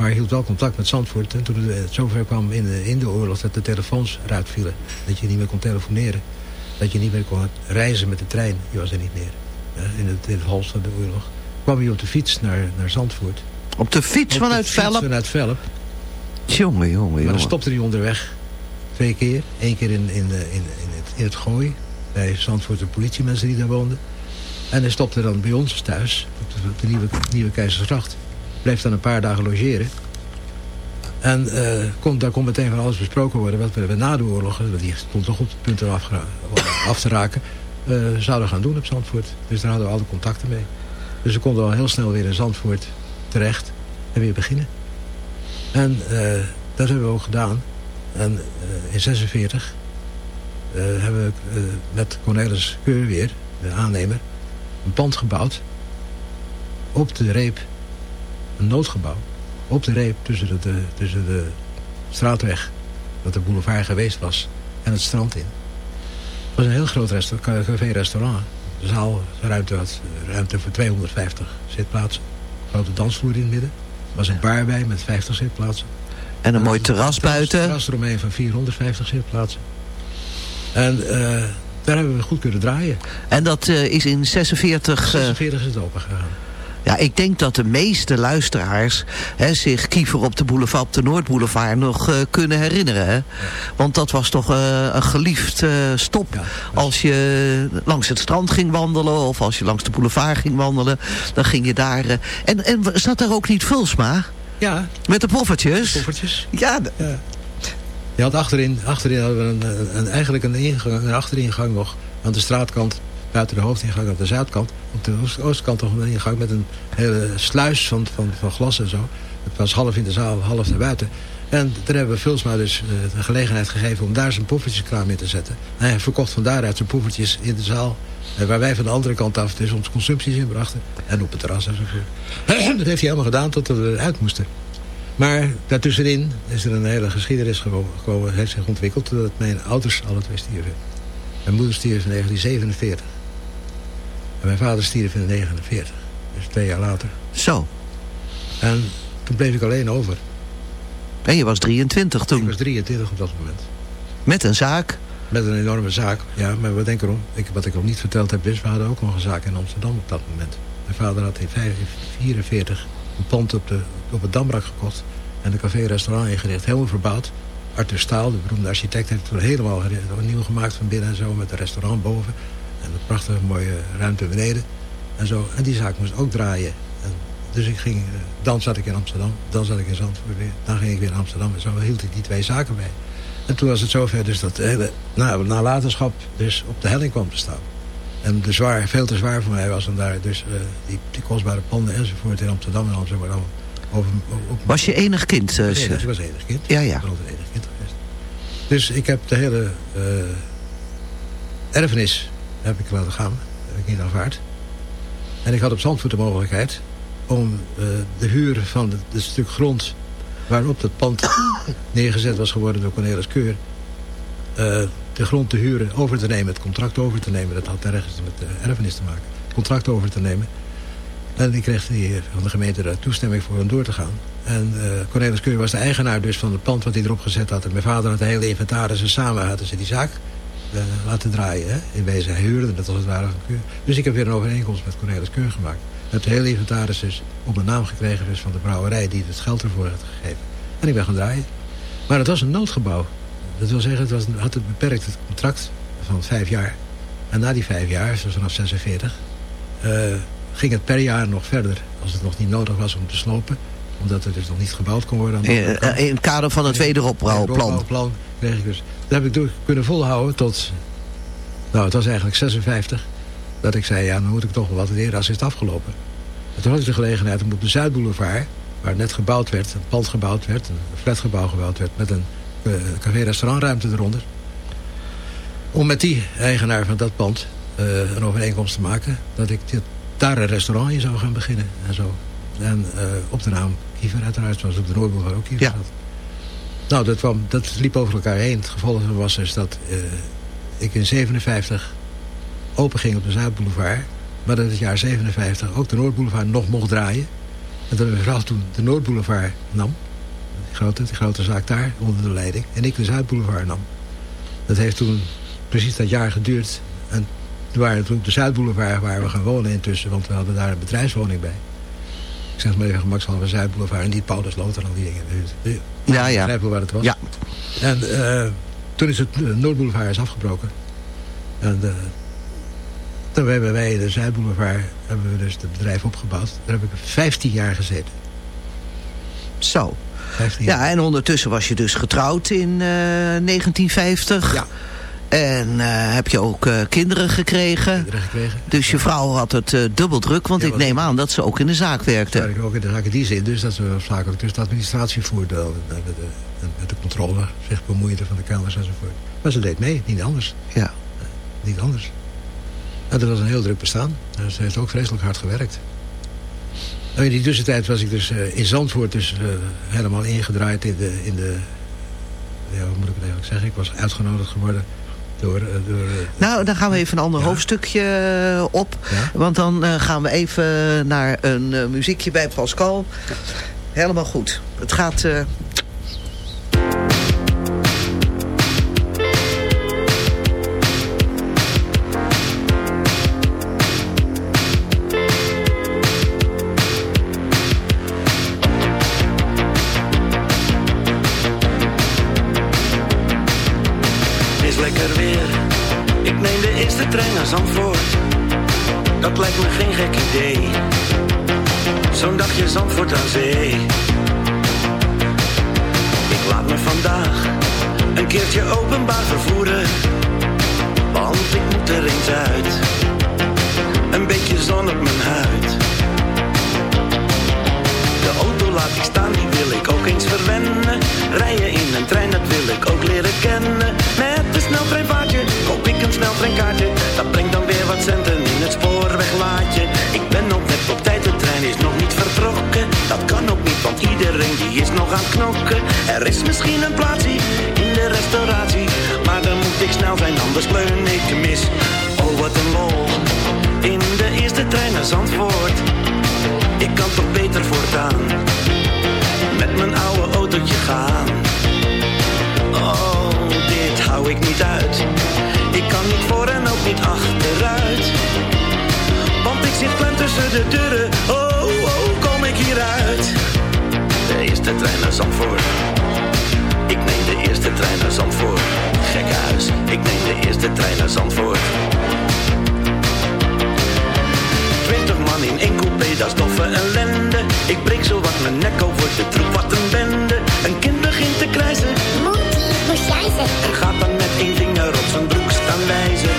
Maar hij hield wel contact met Zandvoort. En toen het zover kwam in de, in de oorlog dat de telefoons eruit vielen. Dat je niet meer kon telefoneren. Dat je niet meer kon reizen met de trein. Die was er niet meer. Eh, in, het, in het hals van de oorlog. Kwam hij op de fiets naar, naar Zandvoort. Op de fiets Op de vanuit fiets Velp? vanuit Velp. Jongen, jongen, Maar dan stopte hij onderweg. Twee keer. Eén keer in, in, eh, in, in, het, in het gooi. Bij Zandvoort de politiemensen die daar woonden. En hij stopte dan bij ons thuis. Op de, op de nieuwe, nieuwe Keizersgracht. Bleef dan een paar dagen logeren. En eh, kon, daar kon meteen van alles besproken worden. Wat we na de oorlog, die stond toch op het punt eraf af te raken. eh, zouden gaan doen op Zandvoort. Dus daar hadden we alle contacten mee. Dus we konden al heel snel weer in Zandvoort terecht. En weer beginnen. En eh, dat hebben we ook gedaan. En in 46 eh, hebben we met Cornelis Keur weer, de aannemer, een pand gebouwd. Op de reep, een noodgebouw. Op de reep tussen de, de- tussen de straatweg, dat de boulevard geweest was, en het strand in. Het was een heel groot restaurant, café-restaurant. De zaal ruimte had ruimte voor 250 zitplaatsen. Grote dansvloer in het midden. Er was een bar bij met 50 zitplaatsen. En een mooi terras buiten. Een terras eromheen van 450 zitplaatsen. En eh, daar hebben we goed kunnen draaien. En dat eh, is in 46... eh, 46 is het open gegaan. Ja, ik denk dat de meeste luisteraars hè, zich Kiefer op de boulevard, op de Noordboulevard nog eh, kunnen herinneren. Hè? Want dat was toch eh, een geliefd eh, stop. Als je langs het strand ging wandelen of als je langs de boulevard ging wandelen, dan ging je daar... en, en zat daar ook niet Vulsma? Ja. Met de poffertjes? Poffertjes. Ja, d- Je had achterin, achterin hadden we een, een, eigenlijk een, ingang, een achteringang nog aan de straatkant. Buiten de hoofdingang aan de zuidkant. Op de oost- oostkant nog een ingang met een hele sluis van, van, van glas en zo. Het was half in de zaal, half naar buiten. En daar hebben we Vulsma dus eh, de gelegenheid gegeven om daar zijn poffertjeskraam in te zetten. En hij verkocht van daaruit zijn poffertjes in de zaal. eh, waar wij van de andere kant af dus onze consumpties in brachten. En op het terras enzovoort. dat heeft hij allemaal gedaan tot we eruit moesten. Maar daartussenin is er een hele geschiedenis gekomen, heeft zich ontwikkeld... dat mijn ouders alle twee stierven. Mijn moeder stierf in 1947. En mijn vader stierf in 1949. Dus twee jaar later. Zo. En toen bleef ik alleen over. En je was 23 Ik toen. was 23 op dat moment. Met een zaak. Met een enorme zaak. Ja, maar wat denk erom? Ik, wat ik nog niet verteld heb is... we hadden ook nog een zaak in Amsterdam op dat moment. Mijn vader had in 1944 een pand op, de, op het Damrak gekocht... en een café-restaurant ingericht. Helemaal verbouwd. Arthur Staal, de beroemde architect... heeft het helemaal nieuw gemaakt van binnen en zo... met een restaurant boven. En een prachtige mooie ruimte beneden. En, zo. en die zaak moest ook draaien. En dus ik ging, eh, dan zat ik in Amsterdam. Dan zat ik in Zandvoort weer. Dan ging ik weer naar Amsterdam. En zo hield ik die twee zaken bij. En toen was het zover dus dat de hele nou, nalatenschap dus op de helling kwam te staan. En de zwaar, veel te zwaar voor mij was om daar dus eh, die, die kostbare panden enzovoort in Amsterdam en Amsterdam. Over, op, Was je enig kind? eh, Nee, Sir? ik was enig kind. Ja, ja. Ik ben altijd enig kind geweest. Dus ik heb de hele eh, erfenis heb ik laten gaan. Heb ik niet aanvaard. En ik had op Zandvoort de mogelijkheid om eh, de huur van het, het stuk grond waarop dat pand neergezet was geworden door Cornelis Keur. eh, de grond te huren, over te nemen, het contract over te nemen. Dat had ergens met de erfenis te maken. Het contract over te nemen. En ik kreeg die, van de gemeente daar toestemming voor om door te gaan. En eh, Cornelis Keur was de eigenaar dus van het pand wat hij erop gezet had. En mijn vader had de hele inventaris en samen hadden ze die zaak laten draaien. Hè? In wezen, huurde dat als het ware van Keur. Dus ik heb weer een overeenkomst met Cornelis Keur gemaakt. De hele inventaris dus op mijn naam gekregen van de brouwerij die het geld ervoor had gegeven. En ik ben gaan draaien. Maar het was een noodgebouw. Dat wil zeggen, het was, had het beperkt het contract van vijf jaar. En na die vijf jaar, dus vanaf 46, eh, ging het per jaar nog verder. Als het nog niet nodig was om te slopen. Omdat het dus nog niet gebouwd kon worden. aan Eh, In het kader van het wederopbouwplan. plan kreeg ik dus. Dat heb ik door kunnen volhouden tot... Nou, het was eigenlijk 56. Dat ik zei, ja, dan moet ik toch wel wat leren als het afgelopen. En toen had ik de gelegenheid om op de Zuidboulevard... waar net gebouwd werd, een pand gebouwd werd... een flatgebouw gebouwd werd met een eh, café-restaurantruimte eronder... om met die eigenaar van dat pand eh, een overeenkomst te maken... dat ik dit, daar een restaurant in zou gaan beginnen en zo. En eh, op de naam Kiefer uiteraard, zoals op de Noordboulevard ook Ja. zat. Nou, dat, kwam, dat liep over elkaar heen. Het gevolg was dus dat eh, ik in 57 open ging op de Zuidboulevard. Maar dat het jaar 57 ook de Noordboulevard nog mocht draaien. En dat mijn vrouw toen de Noordboulevard nam. Die grote, die grote zaak daar, onder de leiding. En ik de Zuidboulevard nam. Dat heeft toen precies dat jaar geduurd. En toen waren we de Zuidboulevard waar we gaan wonen intussen. Want we hadden daar een bedrijfswoning bij. Ik zeg maar even gemakshalve Zuidboulevard. En niet Paulusloot en al die dingen. Dus, Ja, ja. Begrijp wel waar het was. Ja. En eh, toen is het eh, Noordboulevard is afgebroken. En eh, toen hebben wij de Zuidboulevard hebben we dus het bedrijf opgebouwd. Daar heb ik 15 jaar gezeten. Zo. 15 jaar. Ja, en ondertussen was je dus getrouwd in eh, 1950. Ja. En eh, heb je ook eh, kinderen gekregen. Kinderen gekregen. Dus je vrouw had het eh, dubbel druk, want Ja, ik neem aan dat ze ook in de zaak werkte. Werk ook in de zaak in die zin. Dus dat we zakelijk dus de administratie voerden. en Met de, met de controle zich bemoeide van de kamers enzovoort. Maar ze deed mee, niet anders. Ja. Niet anders. Dat was een heel druk bestaan. En ze heeft ook vreselijk hard gewerkt. En in die tussentijd was ik dus in Zandvoort dus helemaal ingedraaid in de, in de... Ja, hoe moet ik het eigenlijk zeggen? Ik was uitgenodigd geworden door... eh, door eh, Nou, dan gaan we even een ander hoofdstukje eh, op. Ja. Want dan gaan we even naar een muziekje bij Pascal. Helemaal goed. Het gaat... eerste trein naar Zandvoort, dat lijkt me geen gek idee. Zo'n dagje Zandvoort aan zee. Ik laat me vandaag een keertje openbaar vervoeren, want ik moet er eens uit. Een beetje zon op mijn huid. De auto laat ik staan, die wil ik ook eens verwennen. Rijden in een trein, dat wil ik ook leren kennen. Sneltreinvaartje koop ik een sneltreinkaartje. Dat brengt dan weer wat centen in het spoorweglaadje. Ik ben nog net op tijd, de trein is nog niet vertrokken. Dat kan ook niet, want iedereen die is nog aan het knokken. Er is misschien een plaatsje in de restauratie. Maar dan moet ik snel zijn, anders leun ik mis. Oh, wat een lol. In de eerste trein naar Zandvoort. Ik kan toch beter voortaan Met mijn oude autootje gaan ik niet uit. Ik kan niet voor en ook niet achteruit. Want ik zit klem tussen de deuren. Oh, oh, kom ik hieruit? De eerste trein naar Zandvoort. Ik neem de eerste trein naar Zandvoort. Gekke huis, ik neem de eerste trein naar Zandvoort. Twintig man in één coupé, dat is doffe ellende. Ik breek zo wat mijn nek over de troep, wat een bende. Een kind begint te krijzen. En gaat dan met één vinger op zijn broek staan wijzen.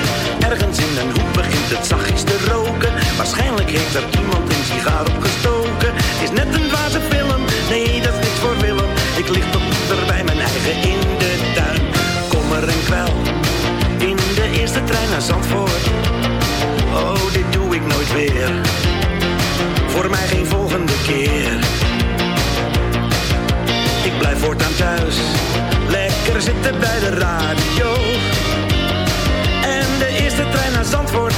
Ergens in een hoek begint het zachtjes te roken. Waarschijnlijk heeft er iemand een sigaar opgestoken. Is net een dwaze film, nee dat is niks voor Willem. Ik lig tot er bij mijn eigen in de tuin. Kommer en kwel, in de eerste trein naar Zandvoort. Oh, dit doe ik nooit weer. Voor mij geen volgende keer. Ik blijf voortaan thuis. Zitten bij de radio. En de eerste trein naar Zandvoort,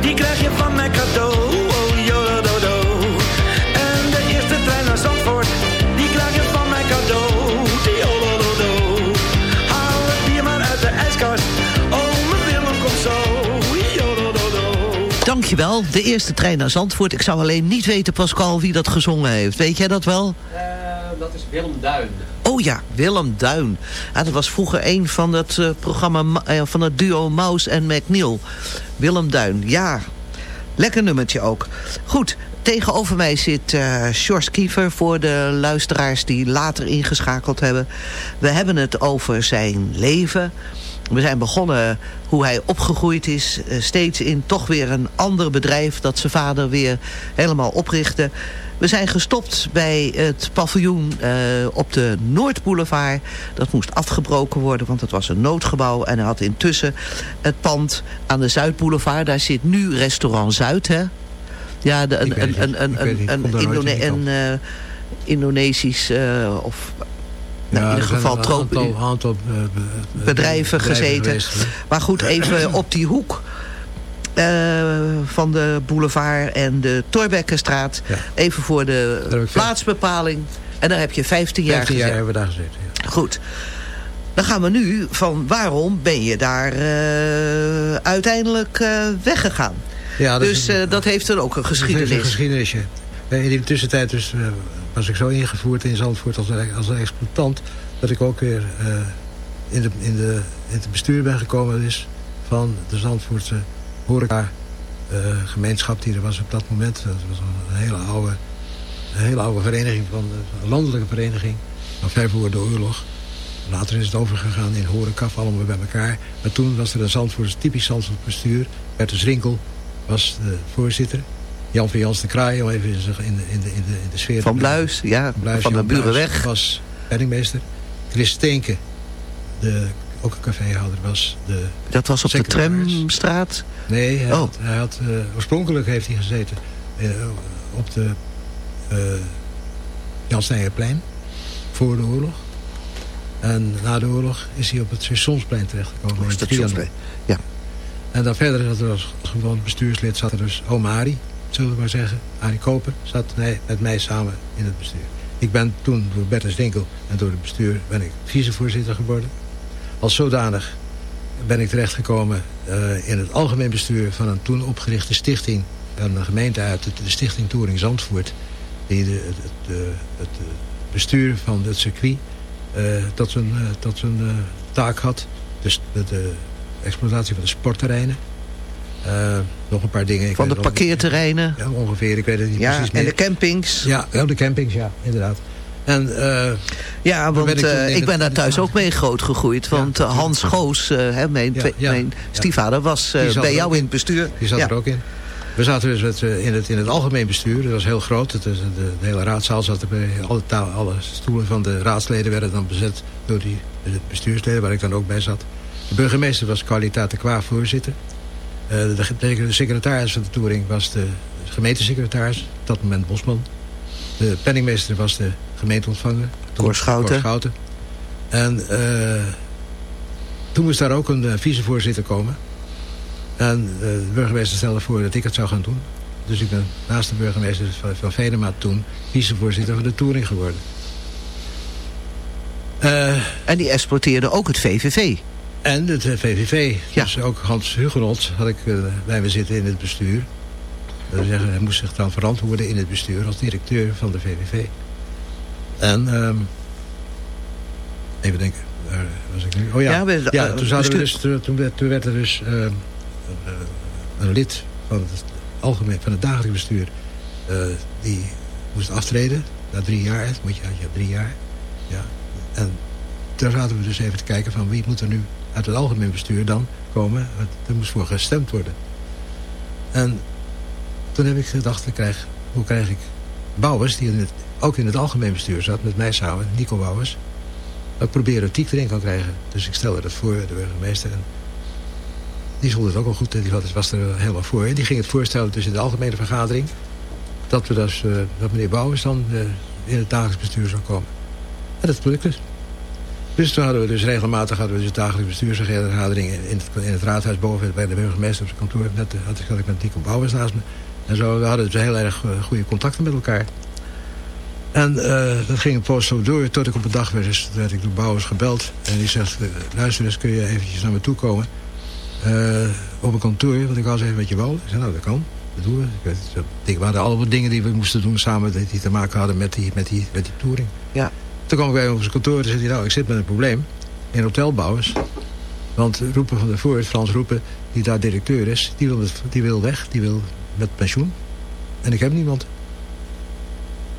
die krijg je van mij cadeau. Oh, jododo. En de eerste trein naar Zandvoort, die krijg je van mij cadeau. Haal het bier maar uit de ijskast. Oh, mijn Willem komt zo. Dankjewel, de eerste trein naar Zandvoort. Ik zou alleen niet weten, Pascal, wie dat gezongen heeft. Weet jij dat wel? dat is Willem Duin. Oh ja, Willem Duin. Ja, dat was vroeger een van het eh, programma Ma- eh, van het duo Maus en McNeil. Willem Duin, ja. Lekker nummertje ook. Goed, tegenover mij zit eh Sjors Kiefer voor de luisteraars die later ingeschakeld hebben. We hebben het over zijn leven. We zijn begonnen hoe hij opgegroeid is. steeds in toch weer een ander bedrijf dat zijn vader weer helemaal oprichtte. We zijn gestopt bij het paviljoen eh, op de Noordboulevard. Dat moest afgebroken worden, want het was een noodgebouw. En hij had intussen het pand aan de Zuidboulevard. Daar zit nu restaurant Zuid, hè? Ja, de, een, een, een, een, Indone- eh, Indonesisch eh, of nou, in er ieder geval troop- aantal, aantal bedrijven gezeten. geweest, maar goed, even op die hoek van de boulevard en de Torbekkenstraat. Even voor de plaatsbepaling. En daar heb je 15 jaar 15 jaar hebben we daar gezeten. Goed. Dan gaan we nu van waarom ben je daar eh, uiteindelijk eh, weggegaan? Ja, dat dus een- eh, dat heeft dan ook een geschiedenis. een geschiedenisje. Eh, In de tussentijd dus, eh, was ik zo ingevoerd in Zandvoort als, als een exploitant... dat ik ook weer eh, in, de, in, de, in het bestuur ben gekomen dus, van de Zandvoortse horeca eh, gemeenschap die er was op dat moment. Dat was een hele oude, een hele oude vereniging, van, een landelijke vereniging van ver voor de oorlog. Later is het overgegaan in horeca, allemaal bij elkaar. Maar toen was er een Zandvoorts, typisch Zandvoorts bestuur. Bertus Rinkel was de voorzitter. Jan van Jans de Kraai, om even in de, in de, in de, in de sfeer... Van Bluis, ja, Bluis, van de Burenweg. was penningmeester. Chris Steenke, de, ook een caféhouder, was de Dat was op de. Tramstraat? Nee, hij Oh. had, hij had, eh, oorspronkelijk heeft hij gezeten eh, op de eh Jan Snijerplein voor de oorlog. En na de oorlog is hij op het Stationsplein terechtgekomen. Oh, in Stationsplein, Trianon. En dan verder zat er als gewoon bestuurslid zat er dus oom Arie, zullen we maar zeggen. Arie Koper zat nee, met mij samen in het bestuur. Ik ben toen door Bertus Dinkel en door het bestuur ben ik vicevoorzitter geworden. Als zodanig ben ik terechtgekomen eh, in het algemeen bestuur van een toen opgerichte stichting van een gemeente uit, de, Stichting Touring Zandvoort. Die de, het, het, de- het, eh, bestuur van het circuit tot zijn, eh, tot zijn eh, taak had. Dus de, de exploitatie van de sportterreinen. Nog een paar dingen. Ik Van de parkeerterreinen. Ja, ongeveer. Ik weet het niet Ja, precies en meer. de campings. Ja, oh, de campings, ja, inderdaad. En, eh, Ja, want ik in ik ben daar thuis ook mee groot gegroeid. Want eh, Hans Goos, eh, hè, mijn, Ja, twee- ja, mijn stiefvader, was eh, bij jou in het bestuur. Die zat er ook in. We zaten dus met, eh, in, het, in het algemeen bestuur. Dat was heel groot. Het, de, de hele raadzaal zat erbij. Alle, alle stoelen van de raadsleden werden dan bezet door die de bestuursleden, waar ik dan ook bij zat. De burgemeester was kwaliteit de Kwa voorzitter. Eh, de, de, secretaris van de Touring was de gemeentesecretaris, op dat moment Bosman. De penningmeester was de gemeenteontvanger. Cor Schouten. Schouten. En eh, toen moest daar ook een eh, vicevoorzitter komen. En eh, de burgemeester stelde voor dat ik het zou gaan doen. Dus ik ben naast de burgemeester van, van Venema toen vicevoorzitter van de Touring geworden. En die exploiteerde ook het VVV. en het VVV. Ja. Dus ook Hans Hugenot had ik bij me zitten in het bestuur. Dat wil zeggen, hij moest zich dan verantwoorden in het bestuur als directeur van de VVV. En, ehm, even denken, waar was ik nu? Oh ja, Ja, ja eh, toen, we bestuur- dus, toen, werd, toen werd er dus ehm, eh, een lid van het, algemeen, van het dagelijks bestuur. eh, die moest aftreden na drie jaar. Moet je, hebt drie jaar. Ja. En daar zaten we dus even te kijken van wie moet er nu uit het algemeen bestuur dan komen. Er moest voor gestemd worden. En toen heb ik gedacht, hoe krijg ik Bouwers, die ook in het algemeen bestuur zat, met mij samen, Nico Bouwers. Dat proberen Tiek erin kan krijgen. Dus ik stelde dat voor, de burgemeester. En die vond het ook al goed, die was- er helemaal voor. Die ging het voorstellen dus in de algemene vergadering. Dat, we dus, eh, dat meneer Bouwers dan eh, in het dagelijks bestuur zou komen. En dat lukte. Dus toen hadden we dus regelmatig hadden we dus dagelijks bestuursvergadering in het, in het raadhuis boven bij de burgemeester op zijn kantoor. Had ik, had ik met Nico Bouwers naast me. En zo, we hadden dus heel erg eh, goede contacten met elkaar. En eh, dat ging een poos zo door, tot ik op een dag werd, dus, werd ik door Bouwers gebeld. En die zegt, eh, luister eens, kun je eventjes naar me toe komen? Op een kantoor, want ik was even met je wou. Ik zei, nou, dat kan. Dat doen we. Ik weet, hadden allemaal dingen die we moesten doen samen, die, te maken hadden met die, met die, met die touring. Ja. Toen kwam ik bij hem op zijn kantoor en zei hij, nou, ik zit met een probleem in hotelbouwers. Want Roepen van der Voort, Frans Roepen, die daar directeur is, die wil, die wil weg, die wil met pensioen. En ik heb niemand.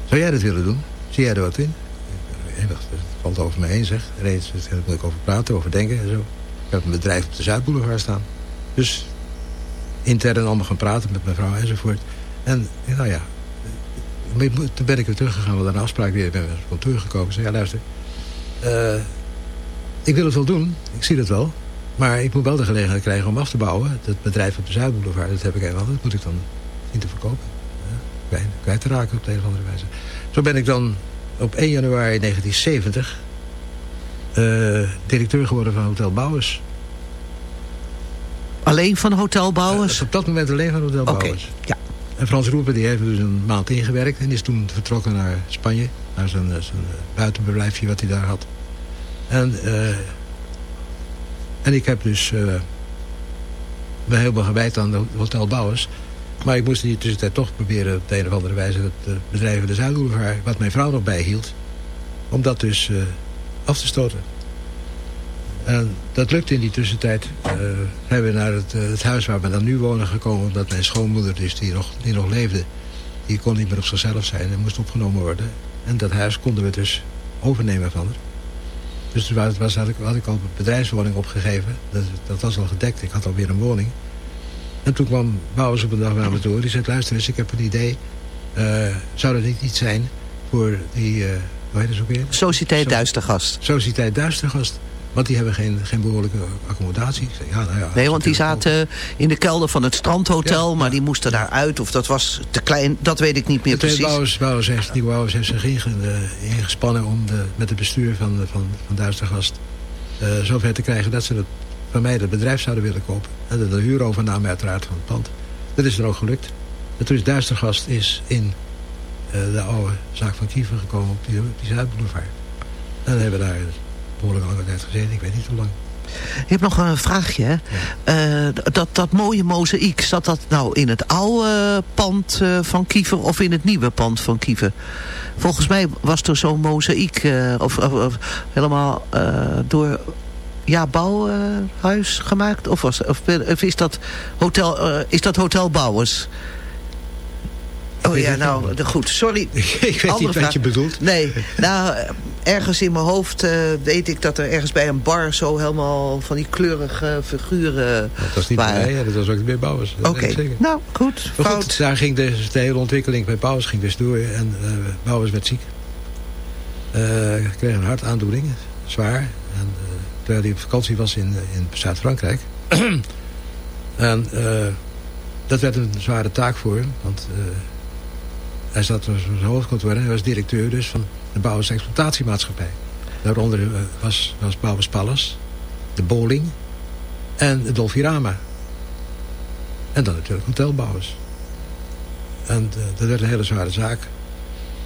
Zou jij dat willen doen? Zie jij er wat in? Het valt over me heen, zeg. Is- Daar moet ik over praten, over denken en zo. Ik heb een bedrijf op de Zuidboulevard staan. Dus intern allemaal gaan praten met mijn vrouw enzovoort. En nou ja, toen ben ik weer teruggegaan, we hadden een afspraak weer, weer op kantoor gekomen. Ik zei, ja luister, eh, ik wil het wel doen, ik zie dat wel. Maar ik moet wel de gelegenheid krijgen om af te bouwen. Dat bedrijf op de Zuidboulevard, dat heb ik helemaal, dat moet ik dan zien te verkopen. Ja, kwijt, kwijt te raken op de een of andere wijze. Zo ben ik dan op 1 januari 1970 eh, directeur geworden van Hotel Bouwers. Alleen van Hotel Bouwers? op dat moment alleen van Hotel Bouwers. ja. En Frans Roepen die heeft dus een maand ingewerkt en is toen vertrokken naar Spanje. Naar zijn, eh, zijn eh, buitenverblijfje wat hij daar had. En, eh, en ik heb dus eh me helemaal gewijd aan de Hotel Bouwers. Maar ik moest in die tussentijd toch proberen op de een of andere wijze het eh, bedrijf in de Zuidboulevard, wat mijn vrouw nog bijhield, om dat dus eh, af te stoten. En dat lukte in die tussentijd. Eh, zijn naar het, het huis waar we dan nu wonen gekomen. Omdat mijn schoonmoeder, dus, die, nog, die nog leefde... die kon niet meer op zichzelf zijn en moest opgenomen worden. En dat huis konden we dus overnemen van haar. Dus toen was, had, ik, had ik al een bedrijfswoning opgegeven. Dat, dat was al gedekt. Ik had alweer een woning. En toen kwam Bouwers op een dag naar me toe. Die zei, luister eens, ik heb een idee. Eh, zou dat niet iets zijn voor die... eh hoe heet het ook weer? Sociëteit Duistergast. Sociëteit Duistergast. Want die hebben geen, geen behoorlijke accommodatie. Ja, nou ja, Nee, want die zaten in de kelder van het strandhotel, maar die moesten daaruit. Of dat was te klein, dat weet ik niet meer precies. Bouwers, Bouwers heeft, die Bouwers heeft zich eh, ingespannen om de, met het bestuur van, van, van Duistergast eh zover te krijgen dat ze het, van mij het bedrijf zouden willen kopen. En de, de huurovername uiteraard van het pand. Dat is er ook gelukt. En toen is Duistergast is in eh, de oude zaak van Kiever gekomen op die, op die Zuidboulevard. En dan hebben we daar behoorlijk lange tijd gezeten. Ik weet niet hoe lang. Ik heb nog een vraagje. hè. Eh, dat, dat mooie mozaïek, zat dat nou in het oude pand eh, van Kiever of in het nieuwe pand van Kiever? Volgens mij was er zo'n mozaïek, eh, of, of, of helemaal door Ja Bouwhuis gemaakt? Of, was, of, of is, dat hotel, is dat Hotel Bouwers? Oh ja, nou, de- goed, sorry. Ik weet Andere niet wat je bedoelt. Nee, nou, eh, ergens in mijn hoofd eh, weet ik dat er ergens bij een bar zo helemaal van die kleurige figuren Dat was niet waren. bij mij, ja, dat was ook niet bij Bouwers. Oké, zeker. nou goed, Maar fout. goed, daar ging dus de hele ontwikkeling bij Bouwers ging dus door. En Bouwers werd ziek. Eh kreeg een hartaandoening, zwaar. En, terwijl hij op vakantie was in, in Zuid-Frankrijk. en dat werd een zware taak voor hem. Want hij zat op zijn hoofdkantoor en hij was directeur dus van de Bouwers Exploitatiemaatschappij. Daaronder eh, was, was Bouwers Palace, de Bowling en de Dolfirama. En dan natuurlijk hotelbouwers. En eh, dat werd een hele zware zaak.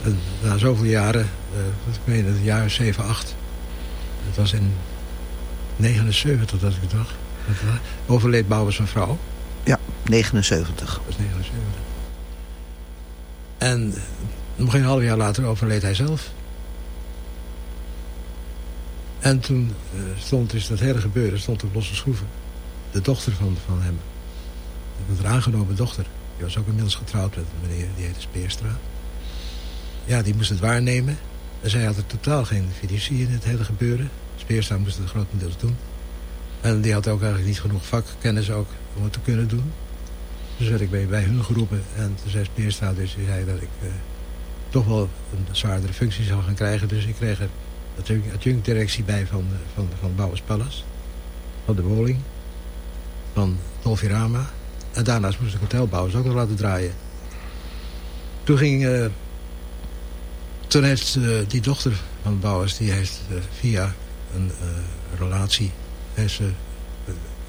En na zoveel jaren, eh, ik meen het jaar 7, 8. Het was in 79 dat ik het dacht. Overleed Bouwers van vrouw. Ja, 79. Dat was 79. En nog geen half jaar later overleed hij zelf. En toen eh, stond dus dat hele gebeuren stond op losse schroeven. De dochter van, van hem. De aangenomen dochter. Die was ook inmiddels getrouwd met een meneer, die heette Speerstra. Ja, die moest het waarnemen. En zij had er totaal geen fiducie in het hele gebeuren. Speerstra moest het grotendeels doen. En die had ook eigenlijk niet genoeg vakkennis ook om het te kunnen doen. Dus werd ik bij, bij hun geroepen. En toen zei Speerstra dus die zei dat ik eh, toch wel een zwaardere functie zou gaan krijgen. Dus ik kreeg er adjunct- adjunct-directie bij van, eh, van, van Bouwers Palace. Van de Woling. Van Dolfirama. En daarnaast moest ik hotelbouwers ook nog laten draaien. Toen ging... eh, toen heeft die dochter van Bouwers... die heeft via een relatie... heeft ze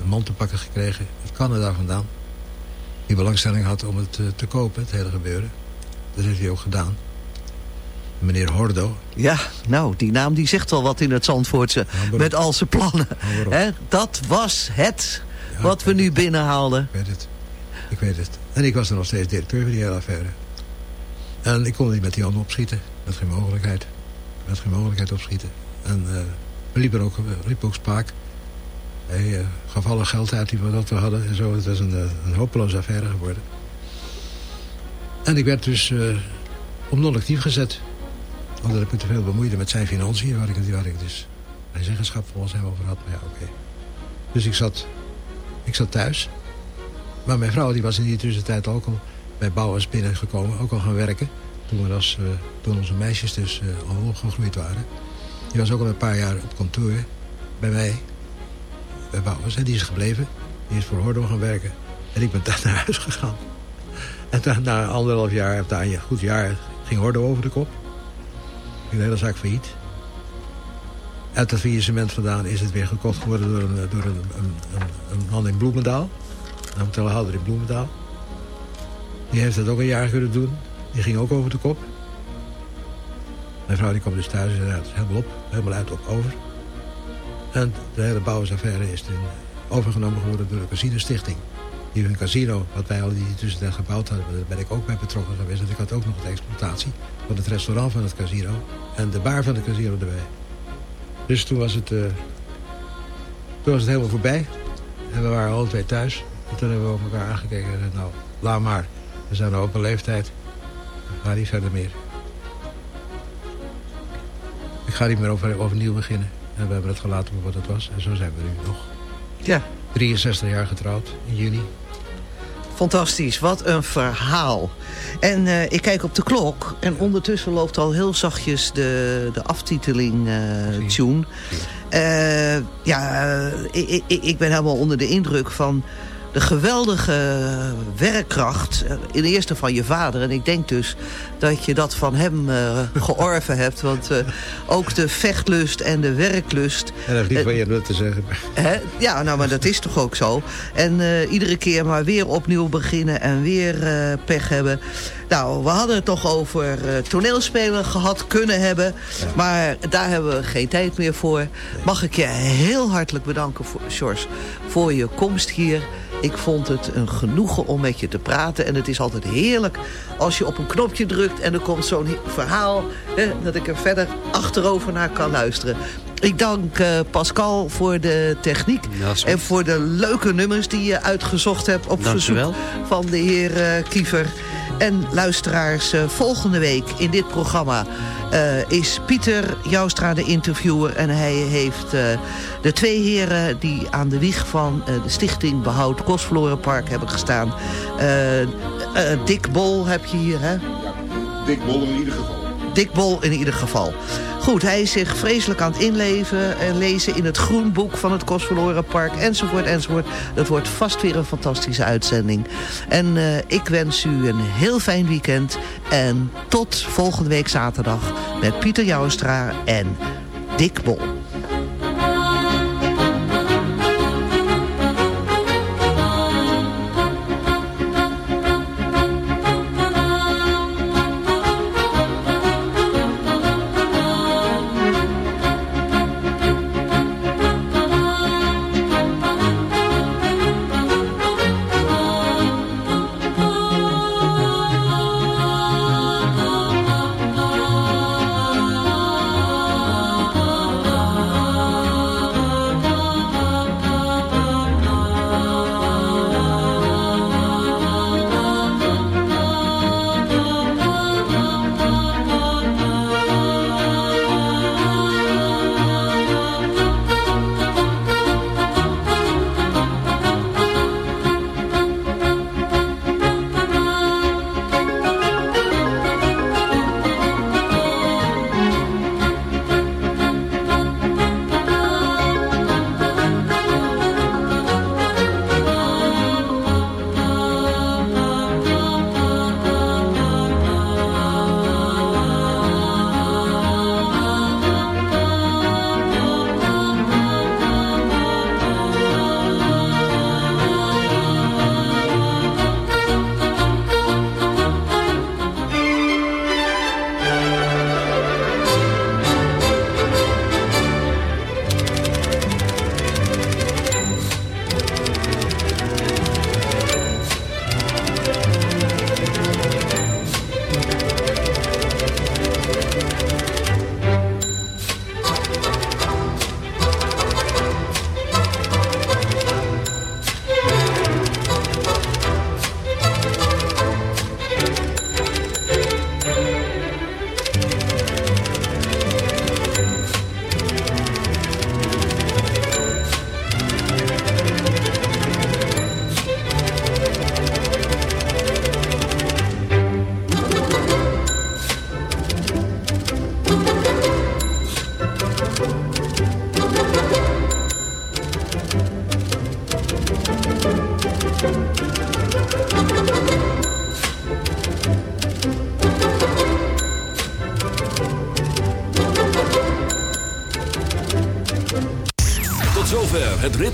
een man te pakken gekregen uit Canada vandaan. Die belangstelling had om het eh, te kopen, het hele gebeuren. Dat heeft hij ook gedaan. Meneer Hordo. Ja, nou, die naam die zegt wel wat in het Zandvoortse. met al zijn plannen. dat was het wat we nu binnenhaalden. Ik weet het. Ik weet het. En ik was er nog steeds directeur van die hele affaire. En ik kon niet met die handen opschieten. Met geen mogelijkheid. Met geen mogelijkheid opschieten. En eh, we liepen ook, liepen ook spaak. Hij eh, gaf alle geld uit die we, dat we hadden. En zo. Het was een, eh, een hopeloze affaire geworden. En ik werd dus eh, op non-actief gezet. Omdat ik me te veel bemoeide met zijn financiën. Waar ik, waar ik dus mijn zeggenschap volgens hem over had. Maar ja, oké. Dus ik zat, ik zat thuis. Maar mijn vrouw die was in die tussentijd ook al bij Bouwers binnengekomen. Ook al gaan werken. Toen, we als, eh, toen onze meisjes dus eh, al opgegroeid waren. Die was ook al een paar jaar op kantoor bij mij. En die is gebleven. Die is voor Hordo gaan werken. En ik ben daar naar huis gegaan. En toen, na anderhalf jaar, na een goed jaar, ging Hordo over de kop. De hele zaak failliet. Uit dat faillissement vandaan is het weer gekocht geworden door een, door een, een, een, man in Bloemendaal. Een hotelhouder in Bloemendaal. Die heeft dat ook een jaar kunnen doen. Die ging ook over de kop. Mijn vrouw die kwam dus thuis en zei, het helemaal op. Helemaal uit op over. En de hele bouwersaffaire is toen overgenomen geworden door de Casino Stichting. Die hun casino, wat wij al die tussentijd gebouwd hadden, daar ben ik ook bij betrokken geweest. Want ik had ook nog de exploitatie van het restaurant van het casino en de bar van het casino erbij. Dus toen was het, eh, toen was het helemaal voorbij. En we waren alle twee thuis. En toen hebben we op elkaar aangekeken en gezegd, nou, laat maar. We zijn op een leeftijd. Ik ga niet verder meer. Ik ga niet meer over, overnieuw beginnen. En we hebben het gelaten wat het was. En zo zijn we nu nog. Ja. 63 jaar getrouwd in juni. Fantastisch, wat een verhaal. En eh, ik kijk op de klok en ondertussen loopt al heel zachtjes de, de aftiteling eh, tune. Ja, eh, ik, ik, ik ben helemaal onder de indruk van de geweldige werkkracht. eh, In eerste van je vader. En ik denk dus dat je dat van hem eh, georven hebt. Want eh, ook de vechtlust en de werklust. En dat Eh, van je dat te zeggen. Hè? Ja, nou, maar dat is toch ook zo. En iedere keer maar weer opnieuw beginnen en weer pech hebben. Nou, we hadden het nog over toneelspelen gehad kunnen hebben. Maar daar hebben we geen tijd meer voor. Mag ik je heel hartelijk bedanken, voor, Sjors, voor je komst hier. Ik vond het een genoegen om met je te praten. En het is altijd heerlijk als je op een knopje drukt... en er komt zo'n verhaal, hè, dat ik er verder achterover naar kan luisteren. Ik dank eh, Pascal voor de techniek. en voor de leuke nummers die je uitgezocht hebt op Dank verzoek van de heer eh, Kiefer. En luisteraars, eh, volgende week in dit programma eh, is Pieter Joustra de interviewer. En hij heeft eh, de twee heren die aan de wieg van de stichting Behoud Kostverlorenpark hebben gestaan. Dick Bol heb je hier, hè? Dick Bol in ieder geval. Dick Bol in ieder geval. Goed, hij is zich vreselijk aan het inleven en lezen in het groenboek van het Kostverlorenpark enzovoort enzovoort. Dat wordt vast weer een fantastische uitzending. En eh, ik wens u een heel fijn weekend en tot volgende week zaterdag met Pieter Joustra en Dick Bol.